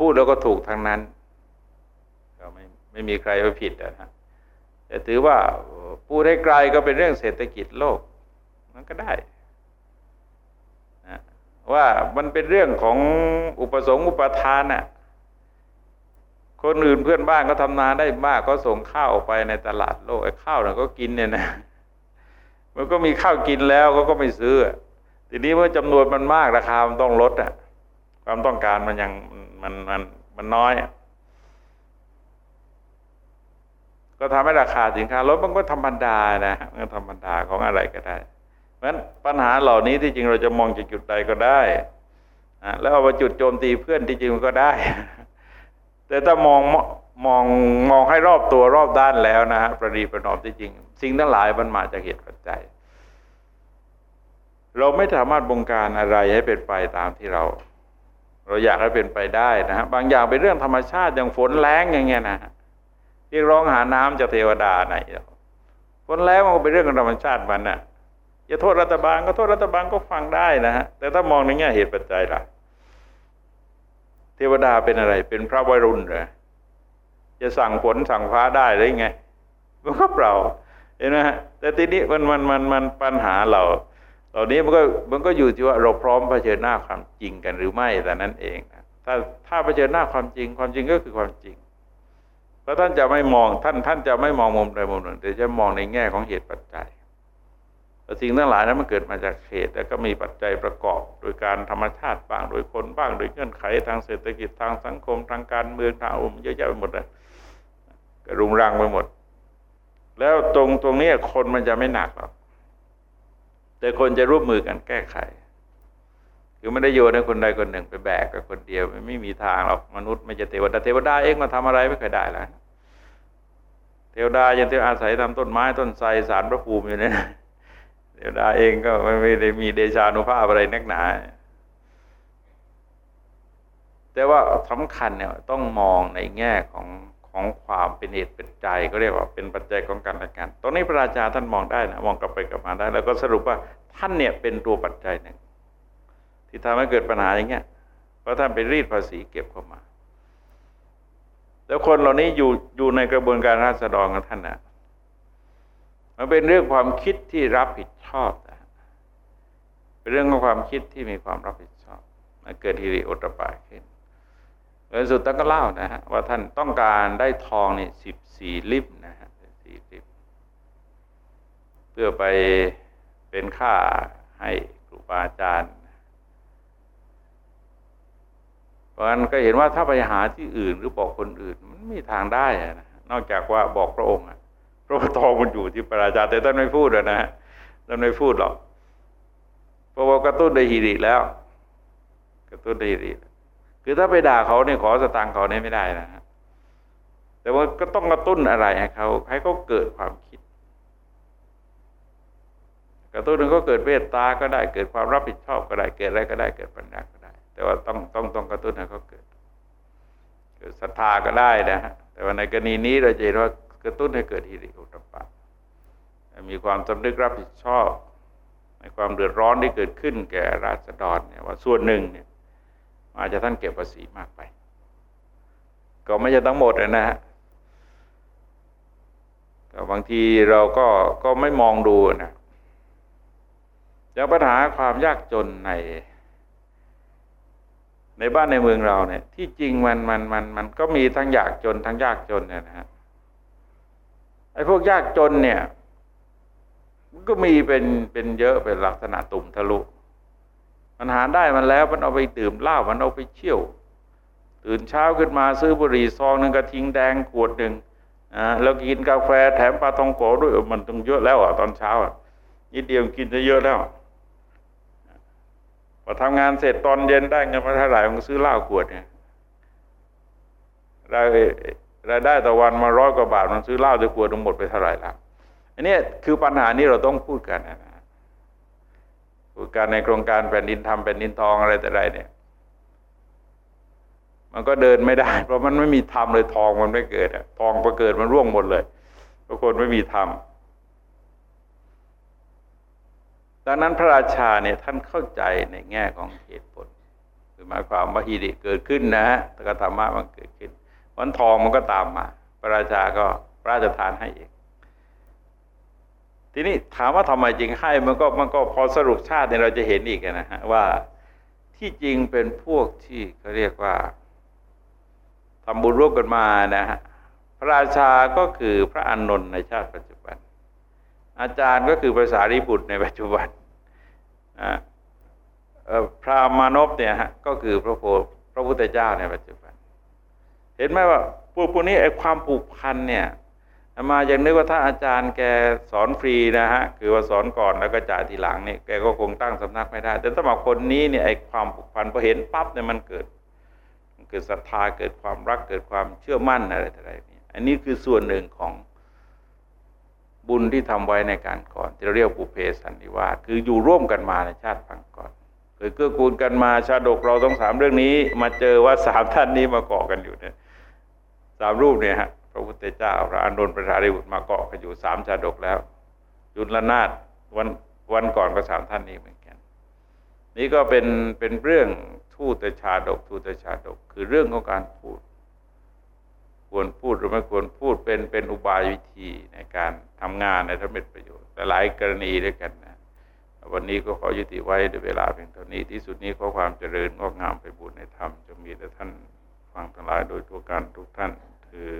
พูดแล้วก็ถูกทั้งนั้น ไม่มีใครไปผิดนะฮะแต่ถือว่าพูดให้ไกลก็เป็นเรื่องเศรษฐกิจโลกมันก็ได้นะว่ามันเป็นเรื่องของอุปสงค์อุปทานน่ะคนอื่นเพื่อนบ้านก็ทำนาได้มากก็ส่งข้าวไปในตลาดโลกไอ้ข้าวเนี่ยก็กินเนี่ยนะมันก็มีข้าวกินแล้วก็ก็ไม่ซื้อ ทีนี้เมื่อจำนวนมันมากราคามันต้องลดอะความต้องการมันยังมันมันมันน้อย ก็ทำให้ราคาสินค้าลดมันก็ธรรมดานะมันธรรมดาของอะไรก็ได้ เพราะฉะนั้นปัญหาเหล่านี้ที่จริงเราจะมองจากจุดใดก็ได้แล้วเอาไปจุดโจมตีเพื่อนที่จริงก็ได้ แต่ถ้ามองมองมองให้รอบตัวรอบด้านแล้วนะฮะประดีประนอมที่จริง สิ่งทั้งหลายมันมาจากเหตุปัจจัย เราไม่สามารถบงการอะไรให้เป็นไปตามที่เรา เราอยากให้เป็นไปได้นะฮะบางอย่างเป็นเรื่องธรรมชาติอย่างฝนแรงอย่างเงี้ยนะฮะ เรียกร้องหาน้ำจากเทวดาไหนฝนแรงมันก็เป็นเรื่องของธรรมชาติมันนะ่ะจะโทษรัฐบาลก็โทษรัฐบาลก็ฟังได้นะฮะแต่ถ้ามองในแง่เหตุปัจจัยล่ะ เทวดาเป็นอะไร เป็นพระวรุณเหรอจะสั่งฝนสั่งฟ้าได้หรือไงมันก็เปล่าเห็นไหมฮะแต่ทีนี้มันมันมันมันปัญหาเราเหล่านี้มันก็มันก็อยู่ที่ว่าเราพร้อมเผชิญหน้าความจริงกันหรือไม่แต่นั้นเองถ้าถ้าเผชิญหน้าความจริง ความจริงก็คือความจริง เพราะท่านจะไม่มองท่านท่านจะไม่มองมุมใดมุมหนึ่ง แต่จะมองในแง่ของเหตุปัจจัยสิ่งทั้งหลายนั้นมันเกิดมาจากเหตุแล้วก็มีปัจจัยประกอบ โดยการธรรมชาติบ้างโดยคนบ้างโดยเงื่อนไขทางเศรษฐกิจทางสังคมทางการเมืองทางอุมเยอะแยะไปหมดเลยกรุงรังไปหมด แล้วตรงตรงนี้คนมันจะไม่หนักหรอกแต่คนจะร่วมมือกันแก้ไข คือไม่ได้โยนให้คนใดคนหนึ่งไปแบกกับคนเดียว ไม่มีทางหรอกมนุษย์ไม่จะเทวดาเทวดาเองมาทำอะไรไม่เคยได้แล้ว เทวดายังที่อาศัยทำต้นไม้ต้นไทรสารพระภูมิอยู่เนี่ยเทวดาเองก็ไม่ได้มีเดชานุภาพอะไรนักหนา แต่ว่าสำคัญเนี่ยต้องมองในแง่ของของความเป็นเหตุเป็นใจก็เรียกว่าเป็นปัจจัยของการละกันตรงนี้พระราชาท่านมองได้นะมองกลับไปกลับมาได้ แล้วก็สรุปว่าท่านเนี่ยเป็นตัวปัจจัยหนึ่งที่ทำให้เกิดปัญหาอย่างเงี้ยเพราะท่านไปรีดภาษีเก็บเข้ามา แล้วคนเหล่านี้อยู่อยู่ในกระบวนการราษฎรของท่านนะมันเป็นเรื่องความคิดที่รับผิดชอบนะเป็นเรื่องของความคิดที่มีความรับผิดชอบมันเกิดฮิริโอตปาขึ้นโดยสุดท่านก็เล่านะฮะว่าท่านต้องการได้ทองนี่สิบสี่ลิบนะฮะสี่ลิบเพื่อไปเป็นค่าให้ครูบาอาจารย์ เพ ราะฉะนั้นก็เห็นว่าถ้าไปหาที่อื่นหรือบอกคนอื่น มันไม่มีทางได้นะนอกจากว่าบอกพระองค์เพระว่าทองมันอยู่ที่พระราชาแต่ท่านไม่พูดนะฮะท่านไม่พูดหรอกเพราะว่ากระตุ้นได้ฮิริแล้ว กระตุ้นได้ฮิริคือถ้าไปด่าเขาเนี่ยขอสตางค์เขาเนี่ยไม่ได้นะฮะแต่ว่าก็ต้องกระตุ้นอะไรให้เขาให้เขาเกิดความคิด กระตุ้นหนึ่งก็เกิดเมตตาก็ได้เกิดความรับผิดชอบก็ได้เกิดอะไรก็ได้เกิดปัญญาก็ แต่ว่าต้องต้องต้องกระตุ้นให้เขาเกิดเกิดศรัทธาก็ได้นะฮะแต่ว่าในกรณีนี้เราจะเห็นว่ากระตุ้นให้เกิดฮิริโอตปะมีความสำนึกรับผิดชอบ ในความเดือดร้อนที่เกิดขึ้นแก่ราษฎรเนี่ยว่าส่วนหนึ่งเนี่ยอาจจะท่านเก็บภาษีมากไป ก็ไม่ใช่ทั้งหมดนะฮะแต่บางทีเราก็ก็ไม่มองดูนะจากปัญหาความยากจนใน ในบ้านในเมืองเราเนี่ย ที่จริงมันมันมันมันก็มีทั้งยากจนทั้งยากจนเนี่ยนะฮะไอ้พวกยากจนเนี่ย มันก็มีเป็นเป็นเยอะเป็นลักษณะตุ่มทะลุมันหาได้มันแล้วมันเอาไปดื่มเหล้ามันเอาไปเชี่ยว ตื่นเช้าขึ้นมาซื้อบุหรี่ซองหนึ่งกระทิงแดงขวดหนึ่งอ่าแล้วกินกาแฟแถมปลาทองโกด้วยมันต้องเยอะแล้วอะตอนเช้าอะนิดเดียวกินจะเยอะแล้ว พอทำงานเสร็จตอนเย็นได้เงินมาเท่าไหร่มันซื้อเหล้าขวดเนี่ยรายรายได้ต่อวันมาร้อยกว่าบาทมันซื้อเหล้าจะขวดมันหมดไปเท่าไหร่ล้วอันนี้คือปัญหานี้เราต้องพูดกันนะพูดกันในโครงการแผ่นดินทำแผ่นดินทองอะไรแต่ไรเนี่ย มันก็เดินไม่ได้ เพราะมันไม่มีธรรมเลยทองมันไม่เกิดอะทองพอเกิดมันร่วงหมดเลยเพราะคนไม่มีธรรม ดังนั้นพระราชาเนี่ยท่านเข้าใจในแง่ของเหตุผล คือหมายความว่าฮีริเกิดขึ้นนะฮะตกธรรมะมันเกิดขึ้นวันทองมันก็ตามมา พระราชาก็พระราชทานให้เองทีนี้ถามว่าทำไมจริงให้มันก็มันก็พอสรุปชาติเนี่ยเราจะเห็นอีกนะฮะว่าที่จริงเป็นพวกที่เขาเรียกว่าทำบุญร่วมกันมานะฮะพระราชาก็คือพระอานนท์ในชาติปัจจุบัน อาจารย์ก็คือภาษาริบุตรในปัจจุบัน พระมานพเนี่ยฮะก็คือพระโพพระพุทธเจ้าในปัจจุบัน เห็นไหมว่าพวกพวกนี้ไอ้ความผูกพันเนี่ยมาอย่างนึกว่าถ้าอาจารย์แกสอนฟรีนะฮะคือว่าสอนก่อนแล้วก็จ่ายทีหลังเนี่ยแกก็คงตั้งสำนักไม่ได้ แต่สำหรับคนนี้เนี่ยไอ้ความผูกพันพอเห็นปั๊บเนี่ยมันเกิดเกิดศรัทธาเกิดความรักเกิดความเชื่อมั่นอะไรต่ออะไรนี่อันนี้คือส่วนหนึ่งของ บุญที่ทำไว้ในการก่อนที่เราเรียกปุเพสันนิวาสคืออยู่ร่วมกันมาในชาติพังก่อนเคยเกื้อกูลกันมาชาดกเราต้องสามเรื่องนี้ มาเจอว่าสามท่านนี้มาเกาะกันอยู่เนี่ยสามรูปเนี่ยฮะพระพุทธเจ้าพระอานนท์พระสารีบุตรมาเกาะกันอยู่สามชาดกแล้วยุนละนาดวันวันก่อนก็สามท่านนี้เหมือนกัน นี่ก็เป็นเป็นเรื่องทูตชาดกทูตชาดก คือเรื่องของการพูด ควรพูดหรือไม่ควรพูดเป็นเป็นอุบายวิธีในการทำงานในทำเป็นประโยชน์แต่หลายกรณีด้วยกันนะวันนี้ก็ขอยุติไว้ด้วยเวลาเพียงเท่านี้ที่สุดนี้ขอความเจริญงอกงามไปบุญในธรรมจะมีแต่ท่านฟังทั้งหลายโดยตัวการทุกท่านคือ